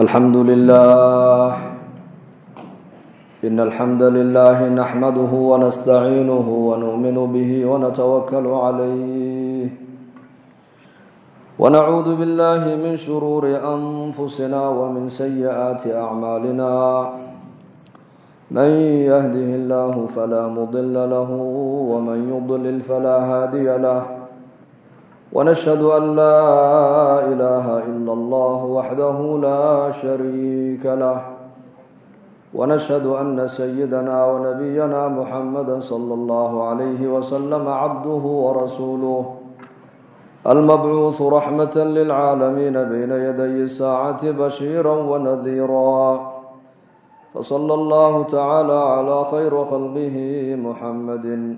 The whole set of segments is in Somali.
الحمد لله إن الحمد لله نحمده ونستعينه ونؤمن به ونتوكل عليه ونعوذ بالله من شرور أنفسنا ومن سيئات أعمالنا من يهده الله فلا مضل له ومن يضلل فلا هادي له ونشهد أن لا إله إلا الله وحده لا شريك له ونشهد أن سيدنا ونبينا محمدا صلى الله عليه وسلم عبده ورسوله المبعوث رحمة للعالمين بين يدي الساعة بشيرا ونذيرا فصلى الله تعالى على خير خلقه محمد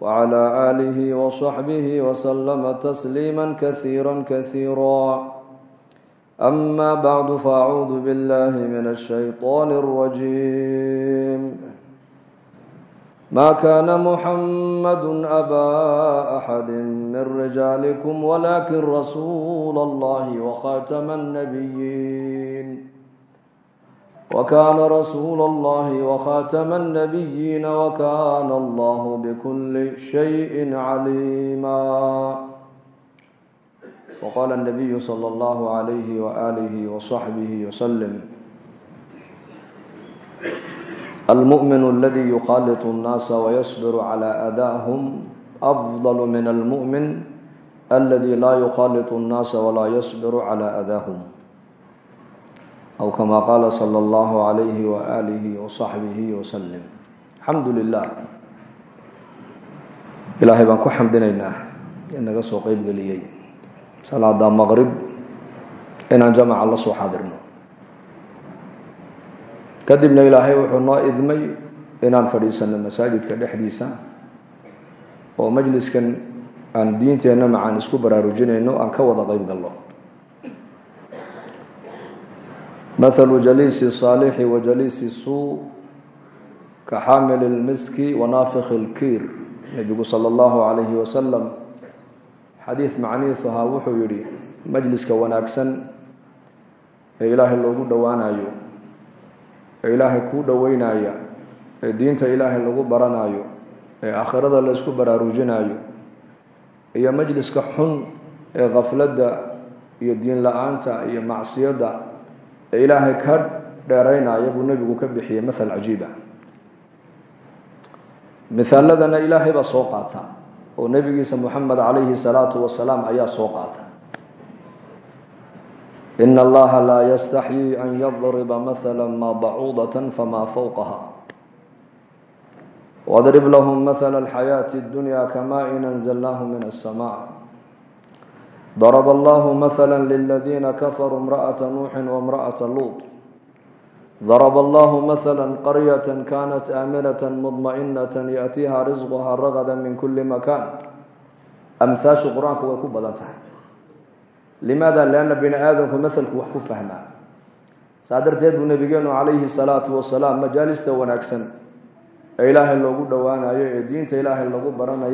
وعلى آله وصحبه وسلم تسليما كثيرا كثيرا أما بعد فأعوذ بالله من الشيطان الرجيم ما كان محمد أبا أحد من رجالكم ولكن رسول الله وخاتم النبيين wakaana rasuula allahi wakhaatama annabiyiina wakaana allahu bikulli shayin caliima waqaala anabiyu sala allahu alayhi waaalihi wasaxbihi wasalim almuminu aladi yukhalitu annaasa wayasbiru calaa adaahum afdalu min almu'min aladi laa yukhalitu annaasa walaa yasbiru calaa adaahum أو كما قال صلى الله عليه وآله وصحبه وسلم الحمد لله ilaahay baan ku xamdinaynaa in naga soo qeyb geliyey salaada maqrib inaan jamaca la soo xaadirno kadibna ilaahay wuxuu noo idmay inaan fadhiisano masaajidka dhexdiisa oo majliskan aan diinteenna macaan isku baraarujinayno aan ka wada qeyb galno mahalu jaliisi saalixi wa jaliisi suu ka xaamil اlmiski wanaafikhi اlkiir nebigu sala allahu calayhi wasalam xadiid macnihiisu ahaa wuxuu yidhi majliska wanaagsan ee ilaahay loogu dhowaanayo ee ilaahay kuu dhoweynaya ee diinta ilaahay lagu baranayo ee aakhirada laysku baraarujinayo iyo majliska xun ee khafladda iyo diin la'aanta iyo macsiyadda ee ilaahay ka dheeraynaya buu nebigu ka bixiyey mahal cajiiba mihaaladana ilaahay baa soo qaata oo nebigiisa moxamed calayhi salaatu wasalaam ayaa soo qaata. Ina allaha laa yastaxyii an yadriba mahala ma bacuudata fama fowqaha wadrib lahum mahala alxayaati اdunya kama in anzalnahu min الsma ضرب الله مثلا للذين كفروا امرأة نوح وامرأة لوط ضرب الله مثلا قرية كانت آمنة مطمئنة يأتيها رزقها رغدا من كل مكان أمثاش قرآنك ويكون بدنتها لماذا؟ لأن بني آدم مثلك وحكو فهما سادر تيد نبينا عليه الصلاة والسلام مجالس ونكسن إله اللي قد وانا دين إله اللي قد برنا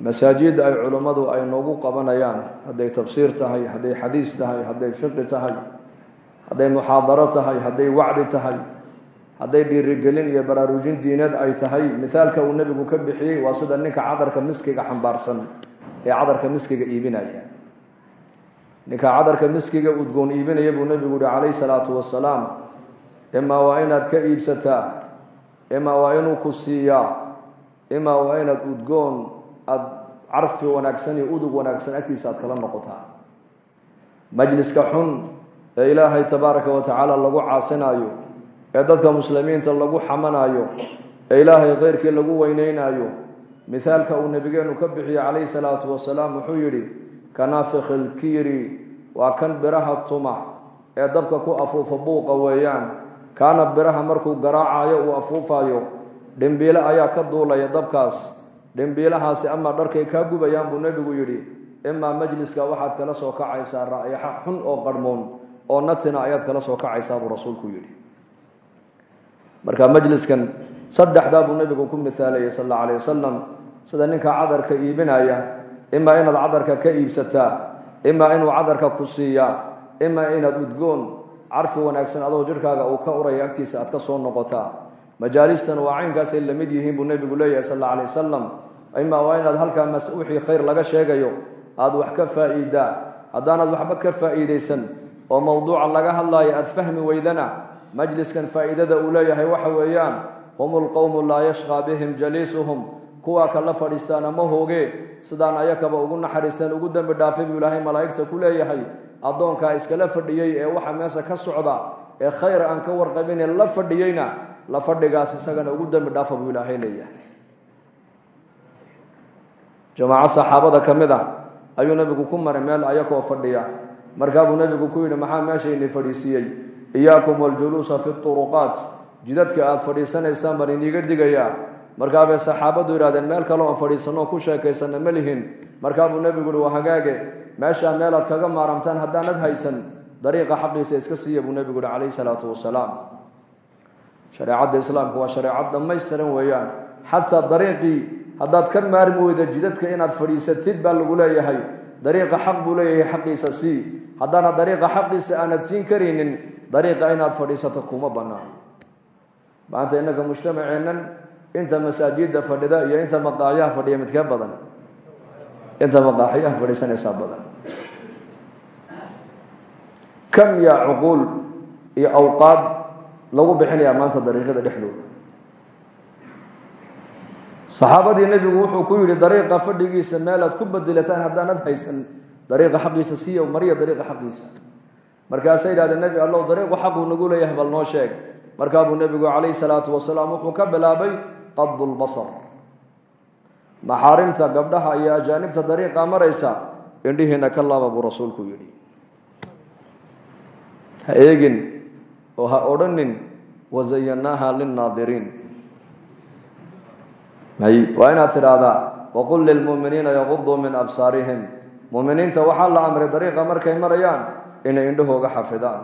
masaajid ay culummadu ay noogu qabanayaan. Hadday tafsiir tahay hadday xadiis tahay hadday fiqi tahay hadday muxaadaro tahay hadday wacdi tahay hadday dhiirigelin iyo baraarujin diineed ay tahay. Mithaalka uu nebigu ka bixiyey waa sida ninka cadarka miskiga xambaarsan ee cadarka miskiga iibinaya. Ninka cadarka miskiga udgoon iibinaya buu nebigu yihi calayhi salaatu wasalaam imaa waa inaad ka iibsataa? Imaa waa inuu ku siiyaa? Imaa waa inaad udgoon aada carfi wanaagsan iyo udug wanaagsan agtiisa aad kala noqotaa. Majliska xun ee ilaahay tabaaraka wa tacaala lagu caasinaayo ee dadka muslimiinta lagu xamanayo ee ilaahay keyrkii lagu weyneynayo mithaalka uu nebigeenu ka bixiyey calayhi salaatu wasalaam wuxuu yidhi kanaafikhi lkiiri waa kan biraha tuma ee dabka ku afuufa buuqa weeyaan. Kaana biraha markuu garaacayo uu afuufayo dhimbiile ayaa ka duulaya dabkaas dhimbiilahaasi ama dharkay kaa gubayaan buu nebigu yidhi imaa majliska waxaad kala soo kacaysaa ra'yaxa xun oo qarhmoon oo natina ayaad kala soo kacaysaa buu rasuulku yidhi. Marka majliskan saddexdaa buu nebigu ku mithaalayay sal alla alayh wasalam sida ninka cadarka iibinaya imaa inaad cadarka ka iibsataa imaa inuu cadarka ku siiyaa imaa inaad udgoon carfi wanaagsan adoo jirhkaaga uu ka uraya agtiisa aad ka soo noqotaa. Majaalistan waa caynkaasay la mid yihiin buu nebigu leeyahay sal alla alay wasalam imaa waa inaad halkaa wixii khayr laga sheegayo aada wax ka faa'iidaa haddaanaad waxba ka faa'iidaysan oo mowduuca laga hadlaayo aada fahmi weydana majliskan faa'iidada uu leeyahay waxa weeyaan hum lqowmu laa yashqaa bihim jaliisuhum kuwaa kala fadhiistaana ma hooge sidaan ayakaba ugu naxariisteen ugu dembi dhaafay buu ilaahay malaa'igta ku leeyahay addoonkaa iskala fadhiyey ee waxa meesha ka socda ee khayr aan ka warqabine la fadhiyeyna la fadhigaas isagana ugu dembi dhaafa buu ilaahay leeyahay jamaaco saxaabada ka mid ah ayuu nebigu ku maray meel ayakoo fadhiya. Markaabuu nebigu ku yidhi maxaa meeshaini fadhiisiiyey iyaakum waljuluusa fi turuqaat. Jidadka aada fadhiisanaysaan baan iniiga digayaa. Markaabay saxaabadu yidhahdeen meel kale oo fadhiisanoo ku sheekaysana ma lihin. Markaabuu nebigu uhi waa hagaage. Meeshaa meelaad kaga maaramtaan haddaanad haysan dariiqa xaqiisa iska siiya buu nebigu uhi calayhi salaatu wasalaam. Shareecadda islaamku waa shareecad dhammaystiran weeyaan. Xataa dariiqii haddaad ka maarmi weyda jidadka inaad fadhiisatid baa lagu leeyahay. Dariiqa xaq buu leeyahay xaqiisa sii haddaana dariiqa xaqiisa aanad siin karaynin dariiqa inaad fadhiisato kuma bannaan maanta innaga mujtamaceennan inta masaajidda fadhida iyo inta maqaaxyaha fadhiya midkee badan. Inta maqaaxyaha fadhiisanaysaa badan. Kam yaa cuquul iyo awqaad lagu bixinayaa maanta dariiqyada dhexdooda saxaabadii nebigu wuxuu ku yidhi dariiqa fadhigiisa meelaad ku bedelataan haddaanad haysan dariiqa xaqiisa siiya mariya dariiqa xaqiisa markaasay yidhahdeen nebi allow dariiqu xaquu nagu leeyahay bal noo sheeg. Markaabuu nebigu calayhi salaatu wasalaam wuxuu ka bilaabay qadu lbasar maxaarimta gabdhaha iyo ajaanibta dariiqa maraysa indhihiina ka laaba buu rasuulku yidhi. Ha eegin oo ha odhanin wazayannaaha linnaadiriin. may waa inaad tidhaahdaa waqul lilmu'miniina yaquduu min absaarihim. Mu'miniinta waxaa la amray dariiqa markay marayaan inay indhahooga xafidaan.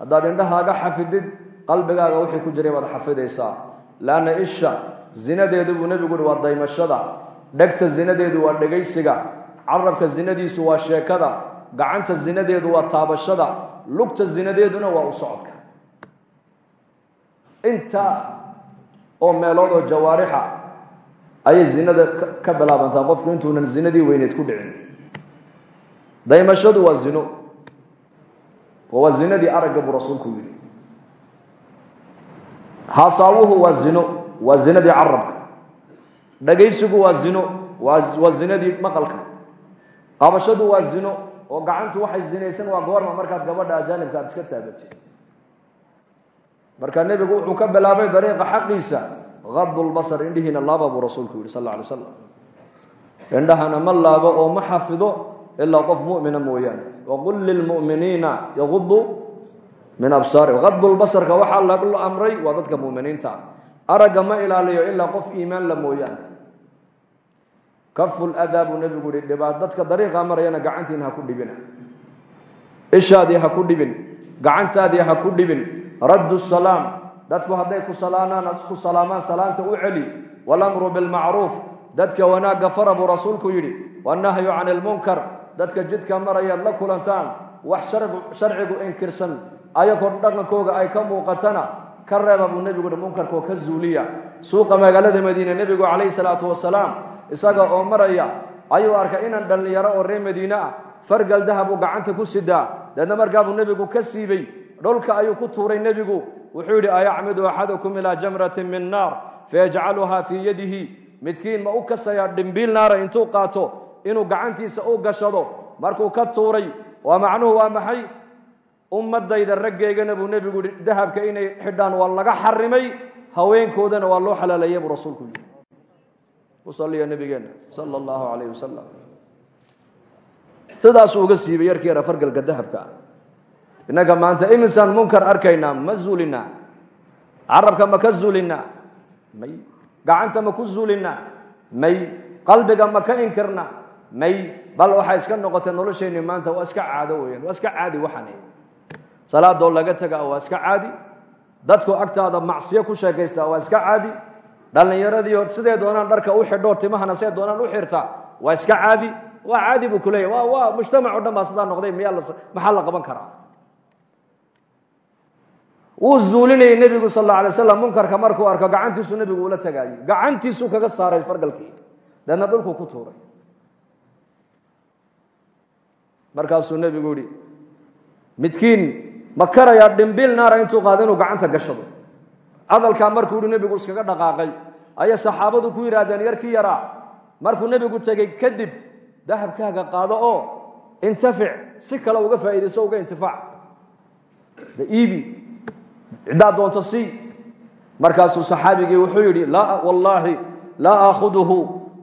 Haddaad indhahaaga xafidid qalbigaaga wixii ku jiray baad xafidaysaa. Laanna isha zinadeedu buu nebigu uhi waa daymashada. Dhegta zinadeedu waa dhegaysiga. Carabka zinadiisu waa sheekada. Gacanta zinadeedu waa taabashada. Lugta zinadeeduna waa u socodka. Intaa oo meelood oo jawaarixa ayay zinada ka bilaabantaa qofku intuunan zinadii weyneed ku dhicin. Daymashadu waa zino. Oo waa zinadii aragga buu rasuulku yidhi. Haasaawuhu waa zino. Waa zinadii carabka. Dhagaysigu waa zino. Waa zinadii maqalka. Qabashadu waa zino. Oo gacantu waxay zinaysan waa goorma. Markaad gabadha ajaanibka aad iska taagatid marka nebigu wuxuu ka bilaabay dariiqa xaqiisa qadu lbasar indhihiina laaba buu rasuulku yihi sal alay slam indhahana ma laabo oo ma xafido ilaa qof mumina mooyaane. Waqul lilmu'miniina yaqudu min absaari qadu lbasarka waxaa lagu amray waa dadka muminiinta. Aragga ma ilaaliyo ilaa qof iimaan la mooyaane. Kafu ladaa buu nebigu yihi dadka dariiqa marayana gacantiina ha ku dhibina ishaadii ha ku dhibin. Gacantaadii ha ku dhibin. Raddu salaam dadku hadday ku ku salaamaan salaamta u celi. Walamru bilmacruuf dadka wanaagga fara buu rasuulku yidhi. Wannahyu can ilmunkar dadka jidka marayaad la kulantaan. Wax sharcigu inkirsan. Ayagoo dhaqankooga ay ka muuqatana ka reeba buu nebigu yihi munkarkoo ka zuuliya. Suuqa magaalada madiine nebigu calayhi salaatu wasalaam isaga oo maraya ayuu arkay inaan dhallinyaro oo reer madiine ah fargal dahabuu gacanta ku sidaa. Deedna markaabuu nebigu ka siibay. Dhulka ayuu ku tuuray nebigu wuxuu yidhi ayacmidu axadukum ilaa jamratin min naar fayajcaluhaa fii yadihi. Midkiin ma u kasayaa dhimbiil naara intuu qaato inuu gacantiisa u gashado markuu ka tuuray waa macnuhu waa maxay? Ummadayda raggeygana buu nebigu yihi dahabka inay xidhaan waa laga xarimay haweenkoodana waa loo xalaaleeyey buu rasuulku yidhi. Usaliya nabigeena sala allahu calayh wasalam sidaasuu uga siibay yarkii yara fargalka dahabka ah innaga maanta imisaan munkar arkaynaa ma zuulinaa carabka ma ka zuulinaa may. Gacanta ma ku zuulinaa may. Qalbiga ma ka inkirnaa. May. Bal waxay iska noqotay nolosheenni maanta waa iska caado weeyaan waa iska caadi waxani salaadoo laga tagaa waa iska caadi. Dadku agtaada macsiyo ku sheekaystaa waa iska caadi. Dhallinyaradii sidee doonaan dharka u xidhoo timahana see doonaan u xirta waa iska caadi. Waa caadi buu kuleeyahy waa waa mujtamac o dhan baa sidaa noqday miyaa maxaa la qaban karaa wuu zuulinayay nebigu sal alla alay munkarka markuu arko gacantiisu nebigu ula tagaayey gacantiisuu kaga saaray fargalkii deedna dhulku ku tuuray. Markaasuu nebigu yihi midkiin ma karayaa dhimbil naara intuu qaado inuu gacanta gashado. Hadalkaa markuu yihi nebigu iskaga dhaqaaqay. Ayay saxaabadu ku yidhaahdeen yarkii yaraa. Markuu nebigu tegey kadib dahabkaaga qaado oo intafic si kale uga faa'iidayso uga intifaac iibi ciddaa doonto sii markaasuu saxaabigii wuxuu yidhi wallaahi laa aakhuduhu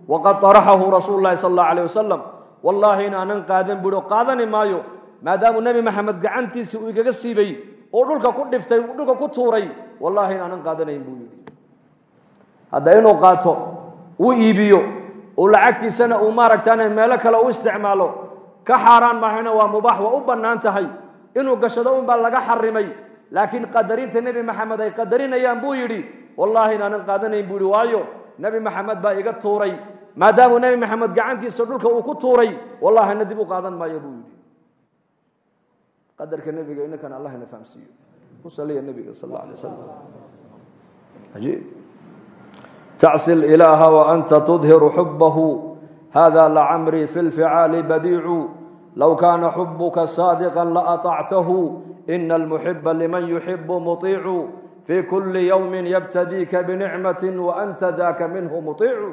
waqad araxahu rasuulu lahi sal alla alيh wasalam wallaahi in qaadan buuhi qaadani maayo. Maadaamuu nebi maxamed gacantiisii uu igaga siibay oo dhulka ku dhiftay uu dhulka ku tuuray wallahi in qaadanayn buu yidhi. Hadda inuu qaato uu iibiyo uu lacagtiisana uu maaragtaana meelo kale u isticmaalo ka xaaraan maahayna waa mubaax waa u banaantahay inuu gashado unbaa laga xarimay laakiin qadarinta nebi maxamed ay qadarinayaan buu yidhi wallaahi inaanan qaadanayn buu yidhi. Waayo nebi maxamed baa iga tuuray. Maadaamuu nebi maxamed gacantiisa dhulka uu ku tuuray wallahina dib u qaadan maayo buu yidhi. Qadarka nebiga inakan allahna fahamsiiyo. Ku saliya nebiga sal alla alay wasalam ajiib tacsil ilaaha waanta tudhiru xubahu hada lacamrii fi lficaali badiicu. Low kaana xubuka saadiqa laatactahu ina almuxiba liman yuxibu muطiicu fi kuli ywmi yabtadiika binicmati waanta daka minhu muطiicu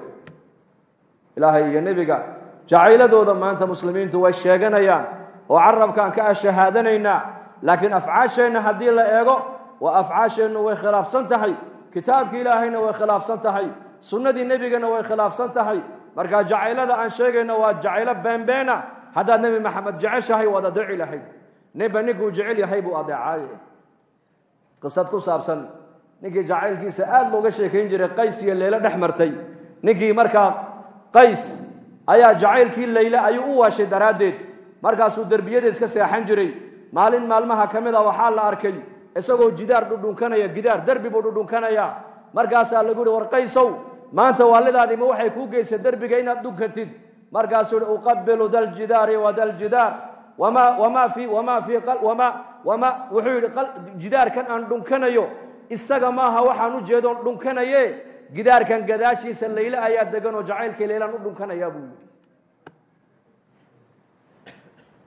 ilaahay iyo nebiga jacayladooda maanta muslimiintu way sheeganayaan oo carabkaan ka ashahaadanaynaa laakiin afcaasheenna haddii la eego waa afcaasheennu way khilaafsan tahay kitaabkii ilaahayna way khilaafsan tahay sunnadii nebigana way khilaafsan tahay markaa jacaylada aan sheegayno waa jacaylo beenbeena haddaad nebi maxamed jeceshahay waad adeeci lahayd ninba ninkuu jecel yahay buu adeecaaye qisad ku saabsan ninkii jacaylkiisa aad looga sheekayn jiray qays iyo leyle dhex martay. Ninkii markaa qays ayaa jacaylkii leyle ayuu u waashay daraaddeed. Markaasuu derbiyada iska seexan jiray. Maalin maalmaha ka mid a waxaa la arkay isagoo jidaar dhudhunkanaya gidaar derbi buu dhudhunkanaya. Markaasaa lagu yihi war qaysow maanta waalidaadima waxay kuu geysay derbiga inaad dhunkatid markaasuu yihi uqabilu daljidaari wa daljidaar wuxuu yidhi jidaarkan aan dhunkanayo isaga maaha waxaan u jeedoon dhunkanaye. Gidaarkan gadaashiisa layle ayaa degan oo jacaylkii leylaan u dhunkanayaa buu yidhi.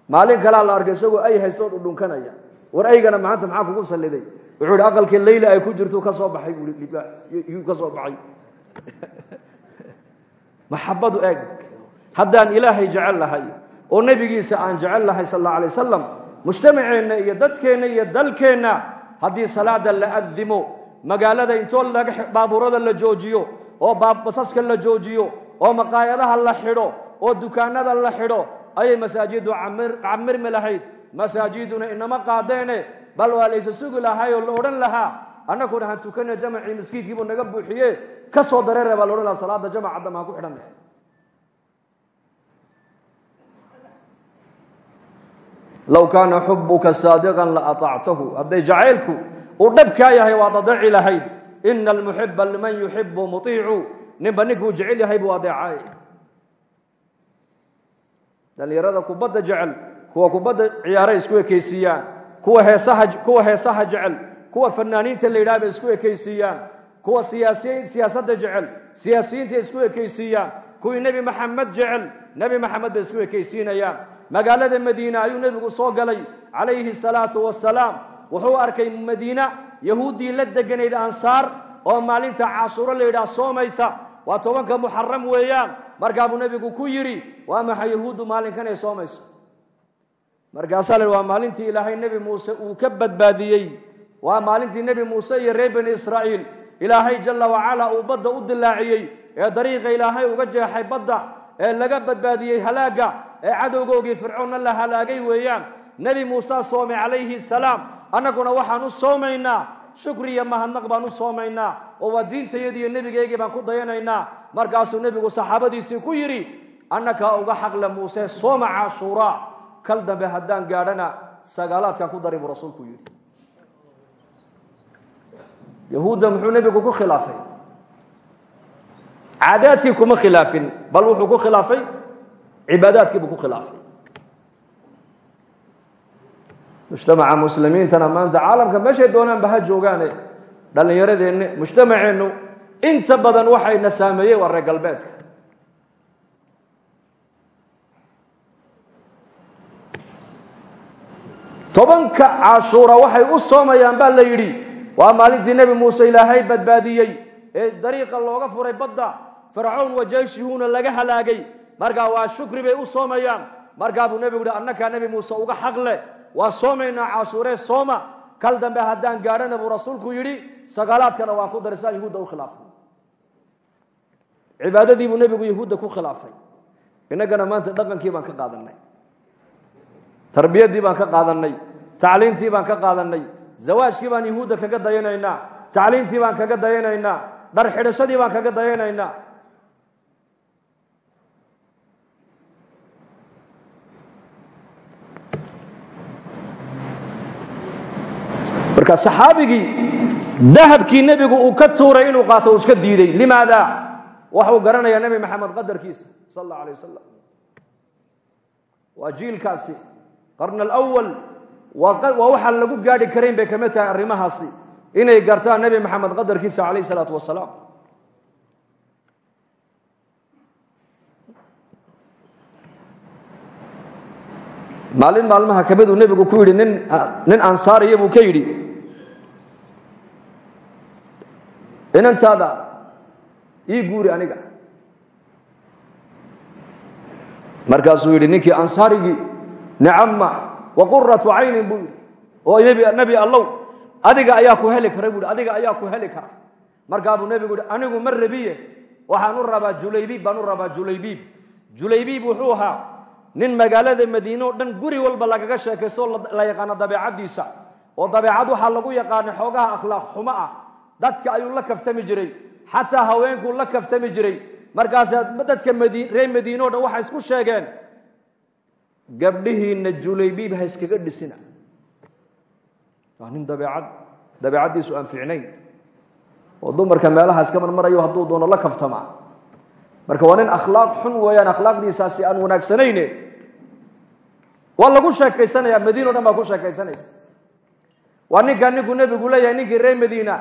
Maalin kalaa la arkay isagoo ay haystoo dhudhunkanaya war aygana maanta maxaa kugu salliday? Wuxuu ihi aqalkii leyla ay ku jirtu ka soo baxay buu ka soo baxay. Maxabadu eeg. Haddaan ilaahay jecel lahay oo nebigiisa aan jecel lahay sal alla alay wasalam mujtamaceenna iyo dadkeenna iyo dalkeenna haddii salaada la adimo magaalada intoo laga baabuurada la joojiyo oo basaska la joojiyo oo maqaayadaha la xidho oo dukaanada la xidho ayay masaajidu camirmi lahayd. Masaajiduna inama qaadeene bal waa laysa sugi lahay oo la odhan lahaa. Annaguna han tukana jamacii maskiidkiibuu naga buuxiye ka soo dareere baa la odhan lahaa salaada jamaca dam ha ku xidhan low kaana xubuka saadiqan la aطactahu hadday jacaylku uu dhabkaa yahay waad adeeci lahayd. Ina almuxiba liman yuxibu muiicu ninba ninkuu jecel yahay buu adeecay. Dhallinyarada kubadda jecel kuwa kubadda ciyaaray isku ekaysiiyaan kuwa heesaha kuwa heesaha jecel kuwa fanaaniinta la yidhaha isku ekaysiiyaan kuwa siyaasiy siyaasadda jecel siyaasiyiinta isku ekaysiiyaan kuwii nebi maxamed jecel nebi maxamed isku ekaysiinayaan magaalada madiina ayuu nebigu soo galay calayhi salaatu wasalaam wuxuu arkay madiina yahuuddii la deganayd ansaar oo maalinta cashuuro la yidhaah soomaysa. Waa tobanka muxaram weeyaan. Markaa buu nebigu ku yidhi waa maxay yahuuddu maalinkan ay soomayso? Markaasaa la waa maalintii ilaahay nebi muuse uu ka badbaadiyey. Waa maalintii nebi muuse iyo reer bani israa'iil. Ilaahay jalla wacala uu badda u dilaaciyey. Ee dariiqa ilaahay uga jeexay badda ee laga badbaadiyey halaagga ee cadowgoogii fircoonna la halaagay weeyaan nebi muuse soomay calayhi salaam. Annaguna waxaan u soomaynaa shukri iyo mahadnaq baan u soomaynaa oo waa diintayadiiyo nebigeygii baan ku dayanaynaa. Markaasuu nebigu saxaabadiisii ku yidhi annakaa uga xaqle muuse sooma cashuuraa kal dambe haddaan gaadhana sagaalaadkan ku dari buu rasuulku yidhi. Yahuudda muxuu nebigu ku khilaafay? Caadaadkii khilaafin bal wuxuu ku khilaafay cibaadaadkii buu ku khilaafay mujtamaca muslimiintana maanta caalamka meeshay doonaanba ha joogaane dhallinyaradeenni mujtamaceennu inta badan waxayna saameeyey waa reer galbeedka tobanka cashuura waxay u soomayaan baa la yidhi waa maalintii nebi muuse ilaahay badbaadiyey ee dariiqa looga furay badda fircown wa jeyshihuuna laga halaagay markaa waa shukri bay u soomayaan. Markaa buu nebigu yihi annakaa nebi muuse uga xaq leh. Waa soomaynaa cashuuree sooma. Kal dambe haddaan gaadhana buu rasuulku yidhi sagaalaadkana waan ku daray saa yahuudda u khilaafay. Cibaadadii buu nebigu yahuudda ku khilaafay. Innagana maanta dhaqankii baan ka qaadanay tarbiyaddii baan ka qaadanay tacliintii baan ka qaadanay zawaajkii baan yahuudda kaga dayanaynaa. Tacliintii baan kaga dayanaynaa. Dhar xidhashadii baan kaga dayanaynaa marka saxaabigii dahabkii nebigu uu ka tuuray inuu qaato uu iska diiday. Limaada? Waxuu garanayaa nebi maxamed qadarkiisa sal allahu alay wasalam waa jiilkaasi qarn alawal waa waxaan lagu gaadhi karayn bay ka mid tahay arrimahaasi. Inay gartaan nebi maxamed qadarkiisa calayh isalaatu wasalaam maalin maalmaha kamiduu nebigu ku yidhi nin nin ansaariya buu ka yidhi inantaada ii guuri aniga. Markaasuu yidhi ninkii ansaarigii nicama wa quratu caynin buu yidhi. Oo nebi allow adiga ayaa ku heli kara buu yidhi. Adiga ayaa ku heli kara. Markaa buu nebigu yidhi anigu ma rabiye waxaan u rabaa julaybiib baan u rabaa julaybiib. Julaybiib wuxuu ahaa nin magaalada madiine o dhan guri walba lagaga sheekaysto la yaqaano dabeecaddiisa. Oo dabeecad waxaa lagu yaqaana xoogaha akhlaaq xumo ah dadka ayuu la kaftami jiray. Xataa haweenkuu la kaftami jiray. Markaasa dadka reer madiine o dhan waxay isku sheegeen gabdhihiinna julaybiib ha iskaga dhisina. Waa nin dabeecad dabeecaddiisu aan fiicnayn. Oo dumarka meelaha iska marmarayo hadduu doono la kaftamaa. Marka waa nin akhlaaq xun weeyaan akhlaaqdiisaasi aan wanaagsanayne waa lagu sheekaysanaya madiina o dhan baa ku sheekaysanaysa. Waa ninkaa ninkuu nebigu leeyahay ninkii reer madiina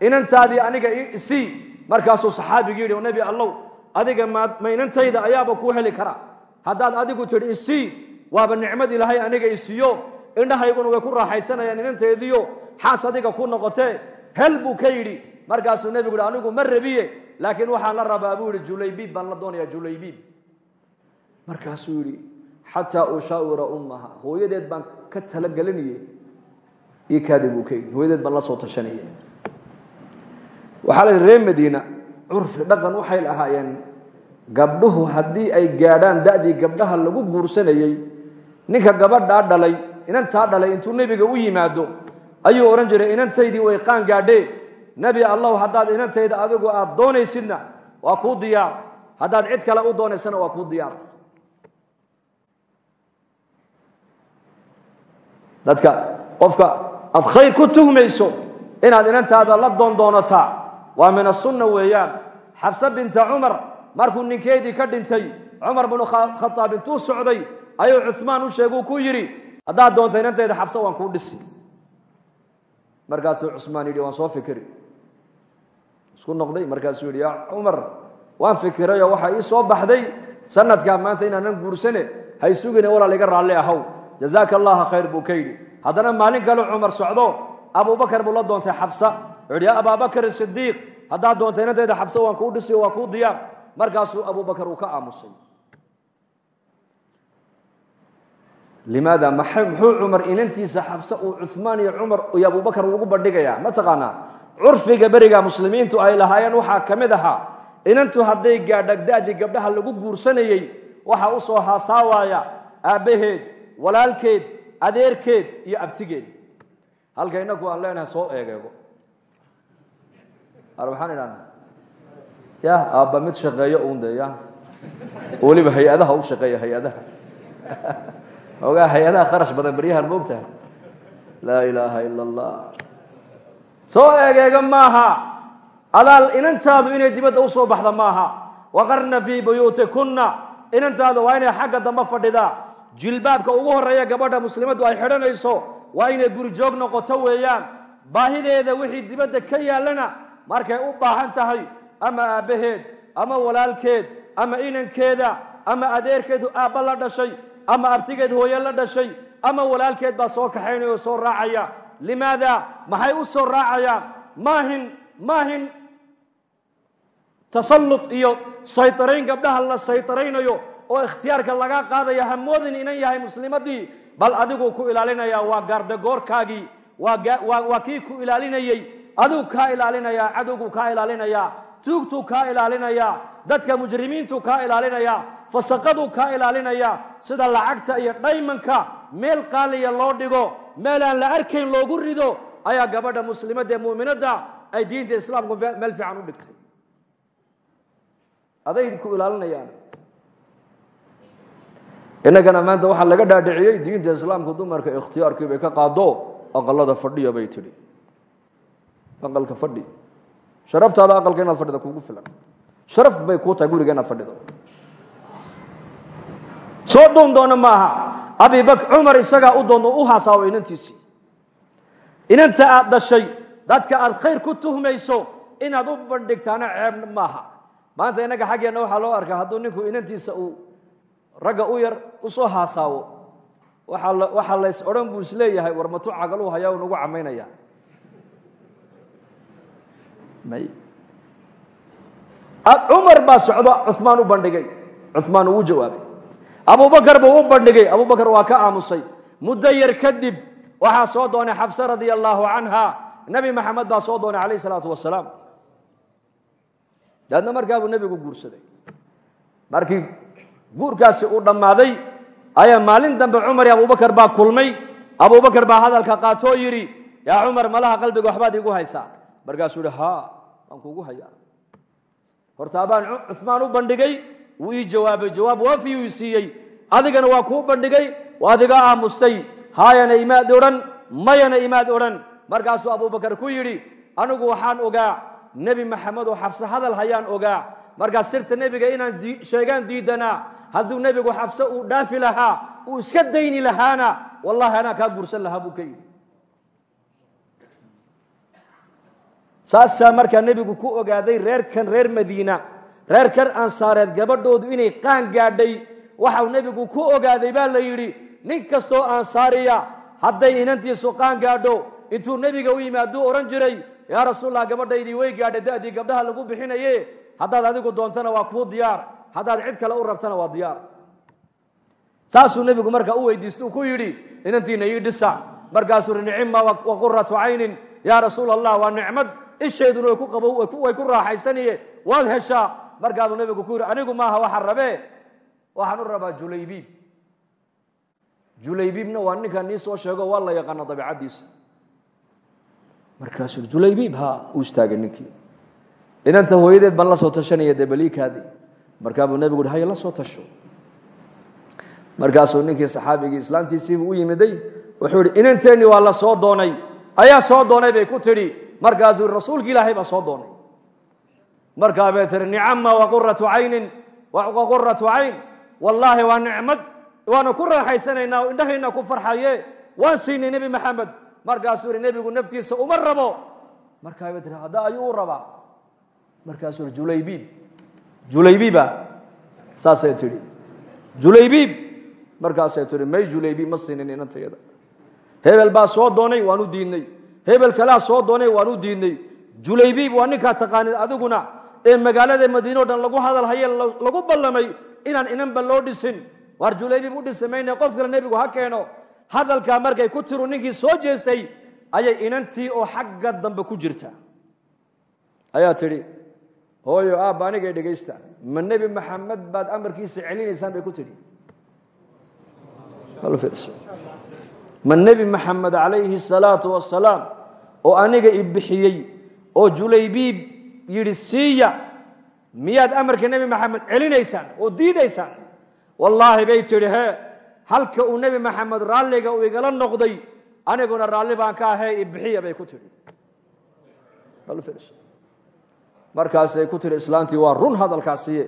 inantaadii aniga isii markaasuu saxaabigii yidhi nebi allow adiga ma inantayda ayaaba kuu heli kara. Haddaad adigu tidhi isii waaba nicmad ilaahay aniga isiiyo indhahayguna way ku raaxaysanayaan inanteediyo. Xaas adiga ku noqotee hel buu ka yidhi. Markaasuu nebigu yidhi anigu ma rabiye. Laakiin waxaan la rabaa buu yidhi julaybiib baan la doonayaa julaybiib. Markaasuu yidhi xataa ushaawira ummaha. Hooyadeed baan ka talagelinaye. Io kaadi buu ka yidhi. Hooyadeed baan la soo tashanaye waxaa la yidhi reer madiina curfi dhaqan waxay lahaayeen gabdhuhu haddii ay gaadhaan da'dii gabdhaha lagu guursanayey ninka gabadhaa dhalay inantaa dhalay intuu nebiga u yimaado ayuu odhan jiray inantaydii way qaan gaadhee. Nebi allow haddaad inantayda adigu aad doonaysidna waa kuu diyaar. Haddaad cid kale u doonaysana waa kuu diyaar. Dadka qofka aad khayr ku tuhmayso inaad inantaada la doondoonataa waa min asunna weeyaan. Xabse binta cumar markuu ninkeedii ka dhintay cumar binu khadaab intuu socday ayuu cumaan u sheeguu ku yidhi haddaad doonta inantayda xabse waan kuu dhisi. Markaasuu cusmaan yidhi waan soo fikiri. Isku noqday markaasuu yidhi yaa cumar waan fikirayoo waxaa ii soo baxday sanadkaa maanta inaanan guursane hay sugine walaal iga raalli ahow. Jazaaka allaha khayr buu ka yidhi. Haddana maalin kale cumar socdo abubakar buu la doontay xabsa wuxu yidhi yaa abaabakar sidiiq haddaad doonta inantayda xabse waan kuu dhisi waa kuu diyaar. Markaasuu abubakar uu ka aamusay. Limaada muxuu cumar inantiisa xabse uu cumaan iyo cumar iyo abubakar ugu bandhigayaa? Ma taqaanaa? Curfiga beriga muslimiintu ay lahaayeen waxaa ka mid ahaa inantu hadday gaadhagda'dii gabdhaha lagu guursanayey waxaa u soo haasaawaaya aabbaheed walaalkeed adeerkeed iyo abtigeed. Halka inaku aan leenahay soo eegeego maxaan idhahna ya aabba mid shaqeeyo uun de ya. Weliba hay'adaha u shaqeeya hay'adaha. Ogaa hay'adaha kharash badan beryahan moogtaha laa ilaaha ila allah soo eegeega maaha. Adaal inantaadu inay dibadda u soo baxda maaha. Waqarna fii buyuutikunna. Inantaadu waa inay xagga dambe fadhidaa jilbaabka ugu horreeya gabadha muslimaddu ay xidhanayso waa inay gurijoog noqoto weeyaan. Baahideeda wixii dibadda ka yaallana markay u baahan tahay ama aabbaheed ama walaalkeed ama inankeeda ama adeerkeed aabba la dhashay ama abtigeed hooye la dhashay ama walaalkeed baa soo kaxaynaya oo soo raacaya. Limaada? Maxay u soo raacayaan maahin maahin tasallut iyo saytarayn gabdhaha la saytaraynayo oo ikhtiyaarka laga qaadaya hamoodin inan yahay muslimadii bal adiguu ku ilaalinaya waa gaardagoorkaagii waa kii ku ilaalinayey adigu kaa ilaalinayaa cadowguu kaa ilaalinayaa tuugtuu kaa ilaalinayaa dadka mujrimiintuu kaa ilaalinayaa fasaqaduu kaa ilaalinayaa sida lacagta iyo dhaymanka meel qaaliya loo dhigo meel aan la arkayn loogu rido ayaa gabadha muslimadda ee mu'minadda ay diinta islaamku meel fiican u dhigtay. Aday ku ilaalinayaan. Innagana maanta waxaa laga dhaadhiciyey diinta islaamku dumarka ikhtiyaarkii bay ka qaado aqalada fadhiya bay tidhi aqalka fadhi. Sharaftaada aqalka inaad fadhida kugu filan. Sharaf bay kuu tahay guriga inaad fadhido. Soo dhuun doona ma aha abibak cumar isagaa u doon u haasaawo inantiisii. Inanta aad dhashay dadka aad khayr ku tuhmayso inaad u bandhigtaana ceeb maaha. Maanta innaga xaggeenna waxaa loo arkaa hadduu ninku inantiisa uu ragga u yar u soo haasaawo waxaa lays odhan buu is leeyahay war matu cagaluu hayaa u nagu camaynaya cumar baa socdo cumaan u bandhigay. Cumaan uu jawaabay. Abubakar buu u bandhigay. Abubakar waa ka aamusay. Muddo yar kadib waxaa soo doonay xabse radia allaahu canha nebi maxamed baa soo doonay calayh salaatu wasalaam daadna markaa buu nebigu guursaday. Markii guurkaasi uu dhammaaday ayaa maalin dambe cumar iyo abubakar baa kulmay. Abubakar baa hadalka qaatoo yidhi yaa cumar malaha qalbiga waxbaad iigu haysaa. Markaasuu yihi haa waan kuugu hayaa hortaa baan u bandhigay wuu ii jawaabay. Jawaab waafiyuu i siiyey. Adigana waa kuu bandhigay adiga aamustay haayana imaad odhan mayana imaad odhan. Markaasuu abubakar ku yidhi anigu waxaan ogaa nebi maxamed oo xabse hadal hayaan ogaa. Markaas sirta nebiga inaan sheegaan diidanaa. Hadduu nebigu xabse uu dhaafi lahaa uu iska dayni lahaana wallahi anaa kaa guursan lahaa buu ka yidhi saasaa markaa nebigu ku ogaaday reerkan reer madiina. Reerkan ansaareed gabadhoodu inay qaan gaadhay. Waxau nebigu ku ogaaday baa la yidhi nin kastoo ansaariya hadday inantiisu qaan gaadho intuu nebiga u yimaaduu odhan jiray yaa rasuulallah gabadhaydii way gaadhay da'dii gabdhaha lagu bixinaye haddaad adigu doontana waa kuu diyaar haddaad cid kale u rabtana waa diyaar. Saasuu nebigu markaa u weydiista uu ku yidhi inantiina ii dhisa. Markaasuu nicima wa quratu caynin yaa rasuul allah waa nicmad ishayduna way ku raaxaysaniye. Waad heshaa. Markaabuu nebigu ku yidhi anigu maaha waxaan rabee. Waxaan u rabaa julaybiib. Julaybiibna waa ninkan nii soo sheego waa la yaqaana dabiicaddiisa. Markaasuu julaybiib ha uu istaagay ninkii. Inanta hooyadeed baan la soo tashanaya dee baliikaadii markaabuu nebigu hi haya la soo tasho. Markaasuu ninkii saxaabigii islaantiisiibuu u yimiday. Wuxuu ihi inanteennii waa la soo doonay. Ayaa soo doonay? bay ku tidhi markaasuu rasuulki ilaahay baa soo doonay. Markaa bay tihi nicama waquratu caynin waquratu cayn wallaahi waa nicmad waana ku raaxaysanaynaa oo indhahayna ku farxaye waan siinay nebi maxamed. Markaasuu ihi nebigu naftiisa uma rabo. Markaa bay tihi hadda ayuu u rabaa. Markaasuu ihi julaybiib julaybiiba saasay tidhi julaybiib. Markaasay tihi may julaybiib ma siinin inantayada. Hebel baa soo doonay waan u diidnay hebel kalea soo doonay waan u diidnay. Julaybiib waa ninkaa taqaanid adiguna ee magaalada madiine o dhan lagu hadal haye lagu ballamay inaan inanba loo dhisin. Waar julaybiib u dhisi mayne qof kale nebigu ha keeno. Hadalkaa markay ku tiru ninkii soo jeestay ayay inantii oo xagga dambe ku jirta ayaa tidhi hooyo aabba anigay dhegaysta. Ma nebi maxamed baad amarkiisa celinaysaan bay ku tidhi. Ma nebi maxamed calayhi salaatu wasalaam oo aniga i oo julaybiib yidhi siiya miyaad amarka nebi maxamed celinaysaan oo diidaysaan? Wallaahi bay tidhi hee halka uu nebi maxamed raalliga uu igala noqday aniguna raalli baan ka ahee i bixiya bay ku tidhi. Markaasay ku tidhi islaantii waa run hadalkaasiye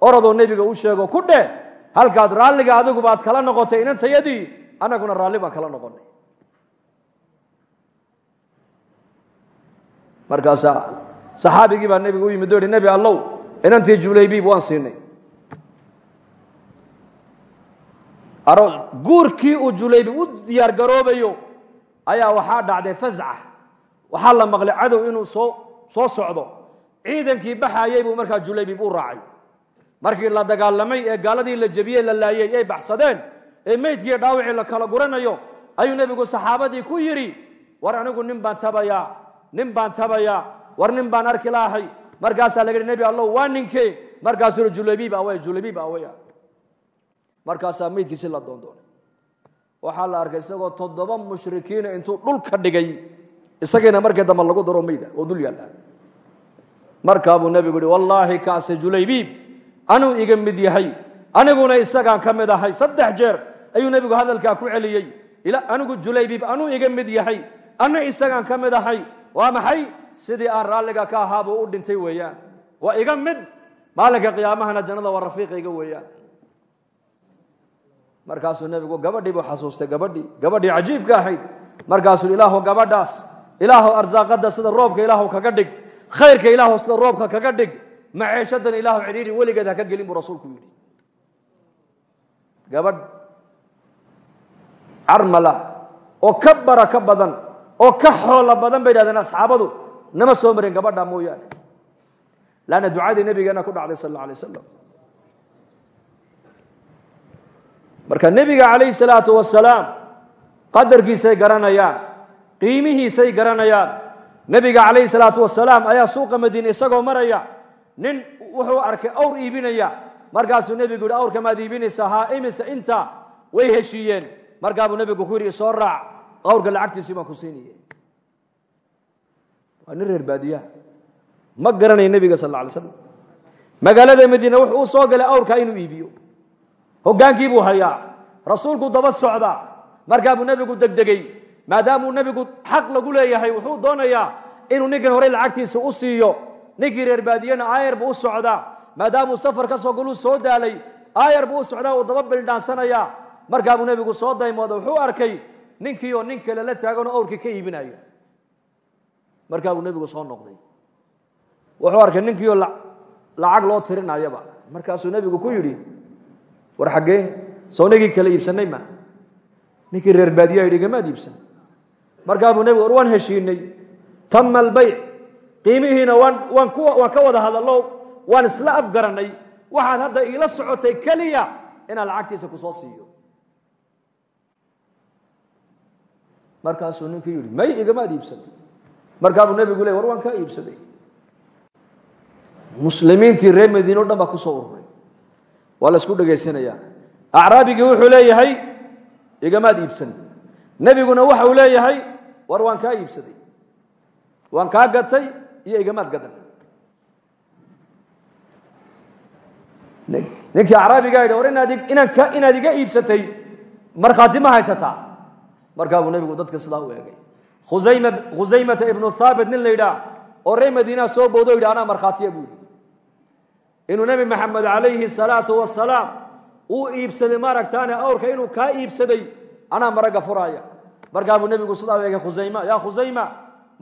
orodoo nebiga u sheego ku dheh halkaad raalliga adigu baad kala noqotay inantayadii annaguna raalli baan kala noqonay markaasaa saxaabigii baa nebiga u yimid o nebi allow inantii julaybiib waan siinay. Guurkii uu julaybiib u diyaar garoobayo ayaa waxaa dhacday fasca. Waxaa la maqlay cadow inuu soo soo socdo. Ciidankii baxayey buu markaa julaybiib u raacay. Markii la dagaalamay ee gaaladii la jebiyey la laayey ay baxsadeen ee meydkiiyo dhaawicii la kala guranayo ayuu nebigu saxaabadii ku yidhi war anigu nin baan tabayaa nin baan tabayaa war nin baan arki lahay markaasaa laga nebi allow waa ninkee markaasuu yihi julaybiib awey julaybiib aweya markaasaa meydkiisi la doondoonay. Waxaa la arkay isagoo toddoba mushrikiina intuu dhulka dhigay isagiina markii dambe lagu daro meyda oo dul yaalla. Markaabuu nebigu yihi wallaahi kaase julaybiib anuu iga mid yahay. Aniguna isagaan ka mid ahay. Saddex jeer ayuu nebigu hadalkaa ku celiyey. Anigu julaybiib anuu iga mid yahay. Anna isagaan ka mid ahay waa maxay? Sidii aan raalliga ka ahaa buu u dhintay weeyaan. Waa iga mid. Maalinka qiyaamahana jannada waa rafiiqayga weeyaan. Markaasuu nebigu gabadhii buu xasuustay gabadhii gabadhii cajiibka ahayd. Markaasuu ilaahu gabadhaas ilaahu arsaaqada sida roobka ilaahu kaga dhig khayrka ilaahu sida roobka kaga dhig maceeshadan ilaahu cidhiidhi weligeed ha ka gelin buu rasuulku yidhi. Gabadh carmala oo ka baraka badan oo ka xoolo badan bay dhahdeen asxaabadu nama soo marin gabadha mooyaane. Laanna ducadii nabigeena ku dhacday sal alla alay marka nebiga calayhi salaatu wasalaam qadarkiisay garanayaan qiimihiisay garanayaan nebiga calayhi salaatu wasalaam ayaa suuqa madiine isagoo maraya nin wuxuu arkay awr iibinaya. Markaasuu nebigu yihi awrka maad iibinaysaa haa imise inta way heshiiyeen. Markaabuu nebigu ku yidhi isoo raac awrka lacagtiisii baan ku siinaya waa reer baadiyaha ma garanaya nebiga sal alla alay magaalada madiine wuxuu soo galay awrkaa inuu iibiyo. Hoggaankii buu hayaa. Rasuulku daba socda markaa buu nebigu degdegey maadaamuu nebigu xaq lagu leeyahay wuxuu doonayaa inuu ninkan horey lacagtiisa u siiyo. Ninkii reer baadiyena aayar buu u socdaa. Maadaamuu safar ka soo galuu soo daalay aayar buu socdaa uu daba bildhaansanayaa. Markaa buu nebigu soo daymooda wuxuu arkay ninkiioo nin kale la taaganoo awrkii ka iibinayo markaa buu nebigu soo noqday. Wuxuu arkay ninkiioo lacag loo tirinayaba. Markaasuu nebigu ku yidhi war xaggee soonagii kala iibsanay ma? Ninkii reer baadiyaa yidhi gamaad iibsan. Markaa buu nebigu war heshiinay tama albayc qiimihiina waan waan ku waan ka wada hadallo waan isla afgarannay. Waxaad hadda iila socotay keliya inaan lacagtiisa ku soo siiyo markaasuu ninkii yidhi may igamaad iibsan. Markaa buu nebigu ley war waan kaa iibsaday. Muslimiintii reer madiine o dhan baa ku soo ururay. Waa la isku dhegaysanayaa acraabigii wuxuu leeyahay igamaad iibsan. Nebiguna waxa uu leeyahay war waan kaa iibsaday. Waan kaa gatay iyo igamaad gadan. Ninkii acraabigaa yidhi war inaad ka iga iibsatay markhaati ma markaa buu nebigu dadka sidaa u eegay. Khusayma khusaymata ibnu thaabit nin la yidhaah oo reer madiinaha soo boodo yidhi anaa markhaatiya buu yidhi. Inuu nebi maxamed calayhi salaatu wasalaam uu iibsaday maaragtaane awrka inuu kaa iibsaday anaa maragga furaaya markaa buu nebigu sidaa u eegay khusayma yaa khusayma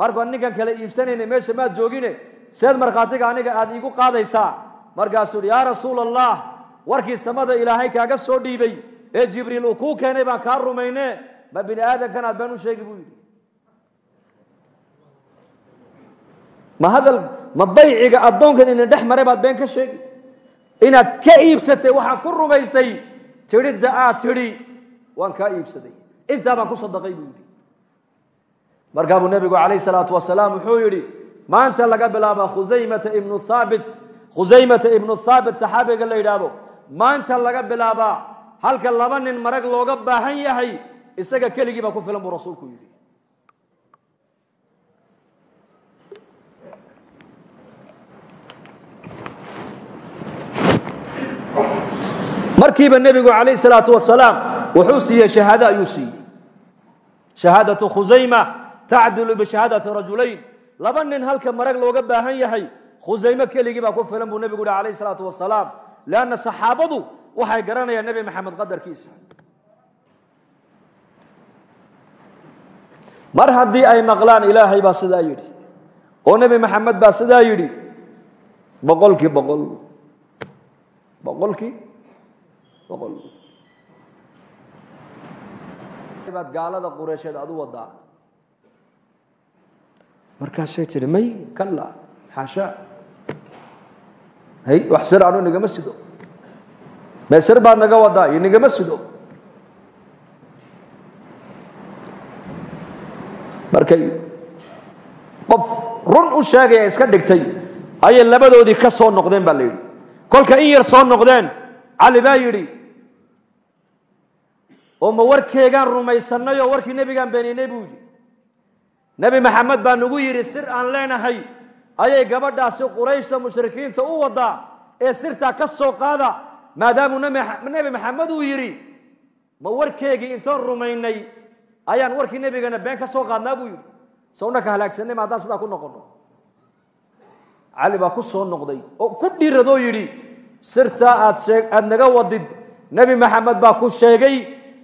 markaan ninkan kale iibsanayna meesha maad joogine seed markhaatiga aniga aad iigu qaadaysaa. Markaasuu yidhi yaa rasuula allah warkii samada ilaahay kaaga soo dhiibay ee jibriil uu kuu keenay baan kaa rumayne ma bini aadamkan aad baan u sheegi buu yidhi. Ma hadal ma bayciga addoonkan ina dhex maray baad been ka sheegi. Inaad ka iibsatay waxaan ku rumaystay tidhidda aad tidhi waan kaa iibsaday. Intaa baan ku sadaqay buu yidhi. Markaa buu nebigu calayh salaatu wasalaam wuxuu yidhi maanta laga bilaaba khusaymata ibnu thaabit. Khusaymata ibnu thaabit saxaabiga la yidhaahdo maanta laga bilaabaa halka laba nin marag looga baahan yahay isaga keligii baa ku filan buu rasuulku yidhi. Markiiba nebigu calayh salaatu wasalaam wuxuu siiyey shahaado ayuu siiyey. Shahaadatu khusayma tacdilu bishahaadati rajulayn. Laba nin halka marag looga baahan yahay khusayme keligii baa ku filan buu nebigu yihi calayh salaatu wasalaam. Leanna saxaabadu waxay garanayaan nebi maxamed qadarkiisa mar haddii ay maqlaan ilaahay baa sidaa yidhi. Oo nebi maxamed baa sidaa yidhi boqolkii boqol. Boqolkii boqol. Baad gaalada qureysheed aad u wadaa. Markaasay tihi may kalla xaashaa hay wax sir anu nigama sido. Mee sir baad naga wadaa iyo nigama sido markay qof run u sheegaya iska dhigtay ayay labadoodii ka soo noqdeen baa la yidhi. Kolka in yar soo noqdeen cali baa yidhi oo ma warkeegaan rumaysannay warkii nebigaan beeninay buu yidhi. Nebi maxamed baa nagu yidhi sir aan leenahay ayay gabadhaasi qurayshta mushrikiinta u wadaa ee sirtaa ka soo qaada maadaamuu nebi maxamed uu yidhi ma warkeegii intoon rumaynay ayaan warkii nebigana been ka soo qaadnaa buu yidhi. Sawna ka halaagsanay ma haddaan sidaa ku noqono cali baa ku soo noqday oo ku dhiiradoo yidhi sirtaa aad aada naga wadid. Nebi maxamed baa ku sheegay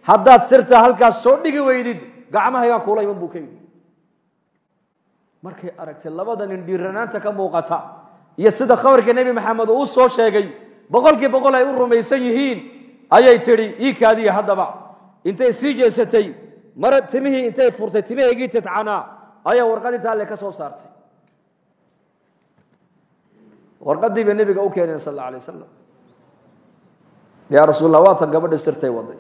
haddaad sirtaa halkaas soo dhigi weydid gacmahaygaan kuula iman buu ka markay aragtay labada nin dhiiranaanta ka muuqata iyo sida khabarka nebi maxamed uu soo sheegay boqolkii boqol ay u rumaysan yihiin ayay tidhi ii kaadiya haddaba. Intay sii jeesatay mara timihii intay furtay timahaygii tidcanaa ayaa warqad intaa alle ka soo saartay. Warqadii bay nebiga u keeneen sal alla alay wasalam yaa rasuulallah waatan gabadhi sirtay waday.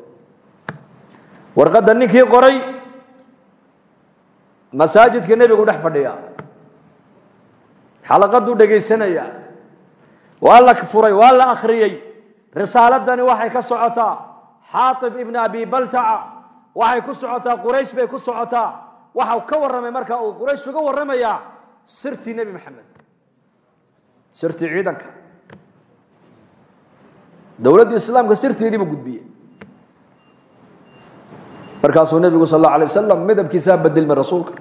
Warqadda ninkii qoray masaajidka nebigu dhex fadhiya. Xalaqaduu dhegaysanaya. Waa la furay waa la akhriyey. Risaaladani waxay ka socotaa xaatib ibn abi baltaca waxay ku socotaa quraysh bay ku socotaa. Waxau ka warramay markaa uu quraysh uga warramayaa sirtii nebi maxamed. Sirtii ciidanka. Dowladdii islaamka sirteediibuu gudbiyey. Markaasuu nebigu sal alla alay wasalam midabkiisaa bedelmay rasuulka.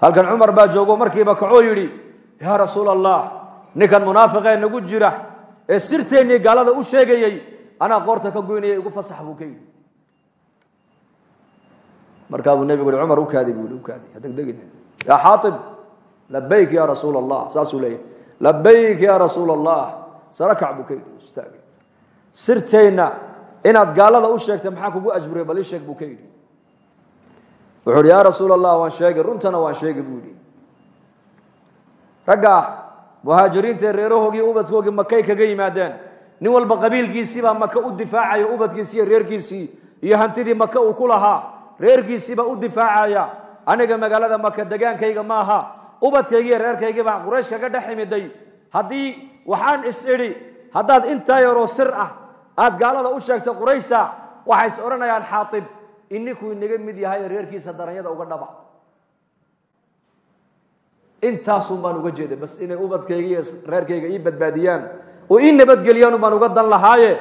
Halkan cumar baa joogo markiiba kacoo yidhi yaa rasuul allah ninkan munaafiqee nagu jira ee sirteennii gaalada u sheegayey anaa qoorta ka goynaya igu fasax buu ka yidhi markaa buu nebigu yihi cumar u kaadi buu yihi u kaadi. Hadegdegin yaa xaaib labayk ya rasuul allah saasuu leeyahy labayk ya rasuul allah sarakac buu ka yidhi istaagay sirteenna inaad gaalada u sheegta maxaa kugu ajburay bal ii sheeg buu ka yidhi. Wuxuu uhi yaa rasuul allah waan sheegay runtana waan sheegay buu yidhi. Ragga muhaajiriintae reerahoogii ubadkoogii makay kaga yimaadeen nin walba qabiilkiisiibaa maka u difaacaya ubadkiisii iyo reerkiisii iyo hantidii maka uu ku lahaa reerkiisiibaa u difaacaya. Aniga magaalada maka degaankayga maaha ubadkaygii iyo reerkaygii baa quraysh kaga dhex imiday. Haddii waxaan is idhi haddaad intaa yaroo sir ah aad gaalada u sheegto qurayshta waxay is odhanayaan xaaib ininkuu inaga mid yahay ee reerkiisa daranyada uga dhaba. Intaasun baan uga jeeday bas inay ubadkayga iyo reerkayga ii badbaadiyaan. Oo ii nabadgeliyaan baan uga dan lahaaye.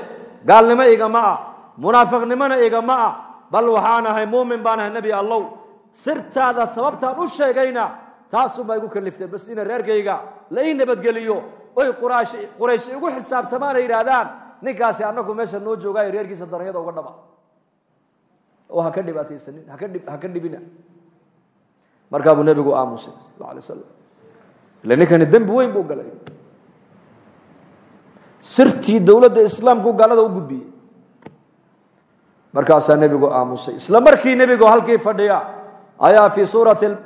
Gaalnimo igama ah munaafiqnimona igama ah bal waxaan ahay muumin baan ahay nebi allow. Sirtaada sababtaan u sheegayna taasunbaa igu kaliftay bas ina reerkayga la ii nabadgeliyo. Oy quraysh igu xisaabtamaana yidhaahdaan ninkaasi annagu meesha noo joogaayo reerkiisa daranyada uga dhaba. Oo ha ka dhibaataysanin ha ka dhibina. Markaa buu nebigu aamusay sal alay slam ila ninkani dembi weyn buu galay. Sirtii dowladda islaamku gaalada u gudbiyey markaasaa nebigu aamusay. Isla markii nebigu halkii fadhiya ayaa fii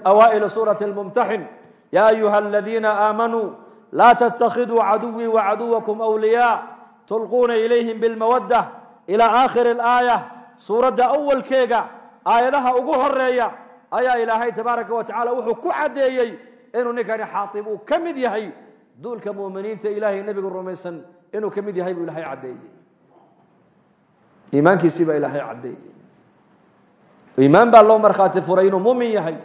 awaa'ili suurati lmumtaxin yaa ayuha aladiina aamanuu laa ttakiduu caduwii wacaduwakum wliyaa tulquuna ilayhim bilmawadda ila aakhiri اlaaya suuradda awalkeega aayadaha ugu horreeya ayaa ilaahay tabaaraka wa tacala wuxuu ku caddeeyey inuu ninkani xaaib uu ka mid yahay duulka muminiinta ilaahay nebigu rumaysan inuu ka mid yahay buu ilaahay caddeeyey iimaankiisii baa ilaahay caddeeyey iimaan baa loo markhaati furay inuu mumin yahay.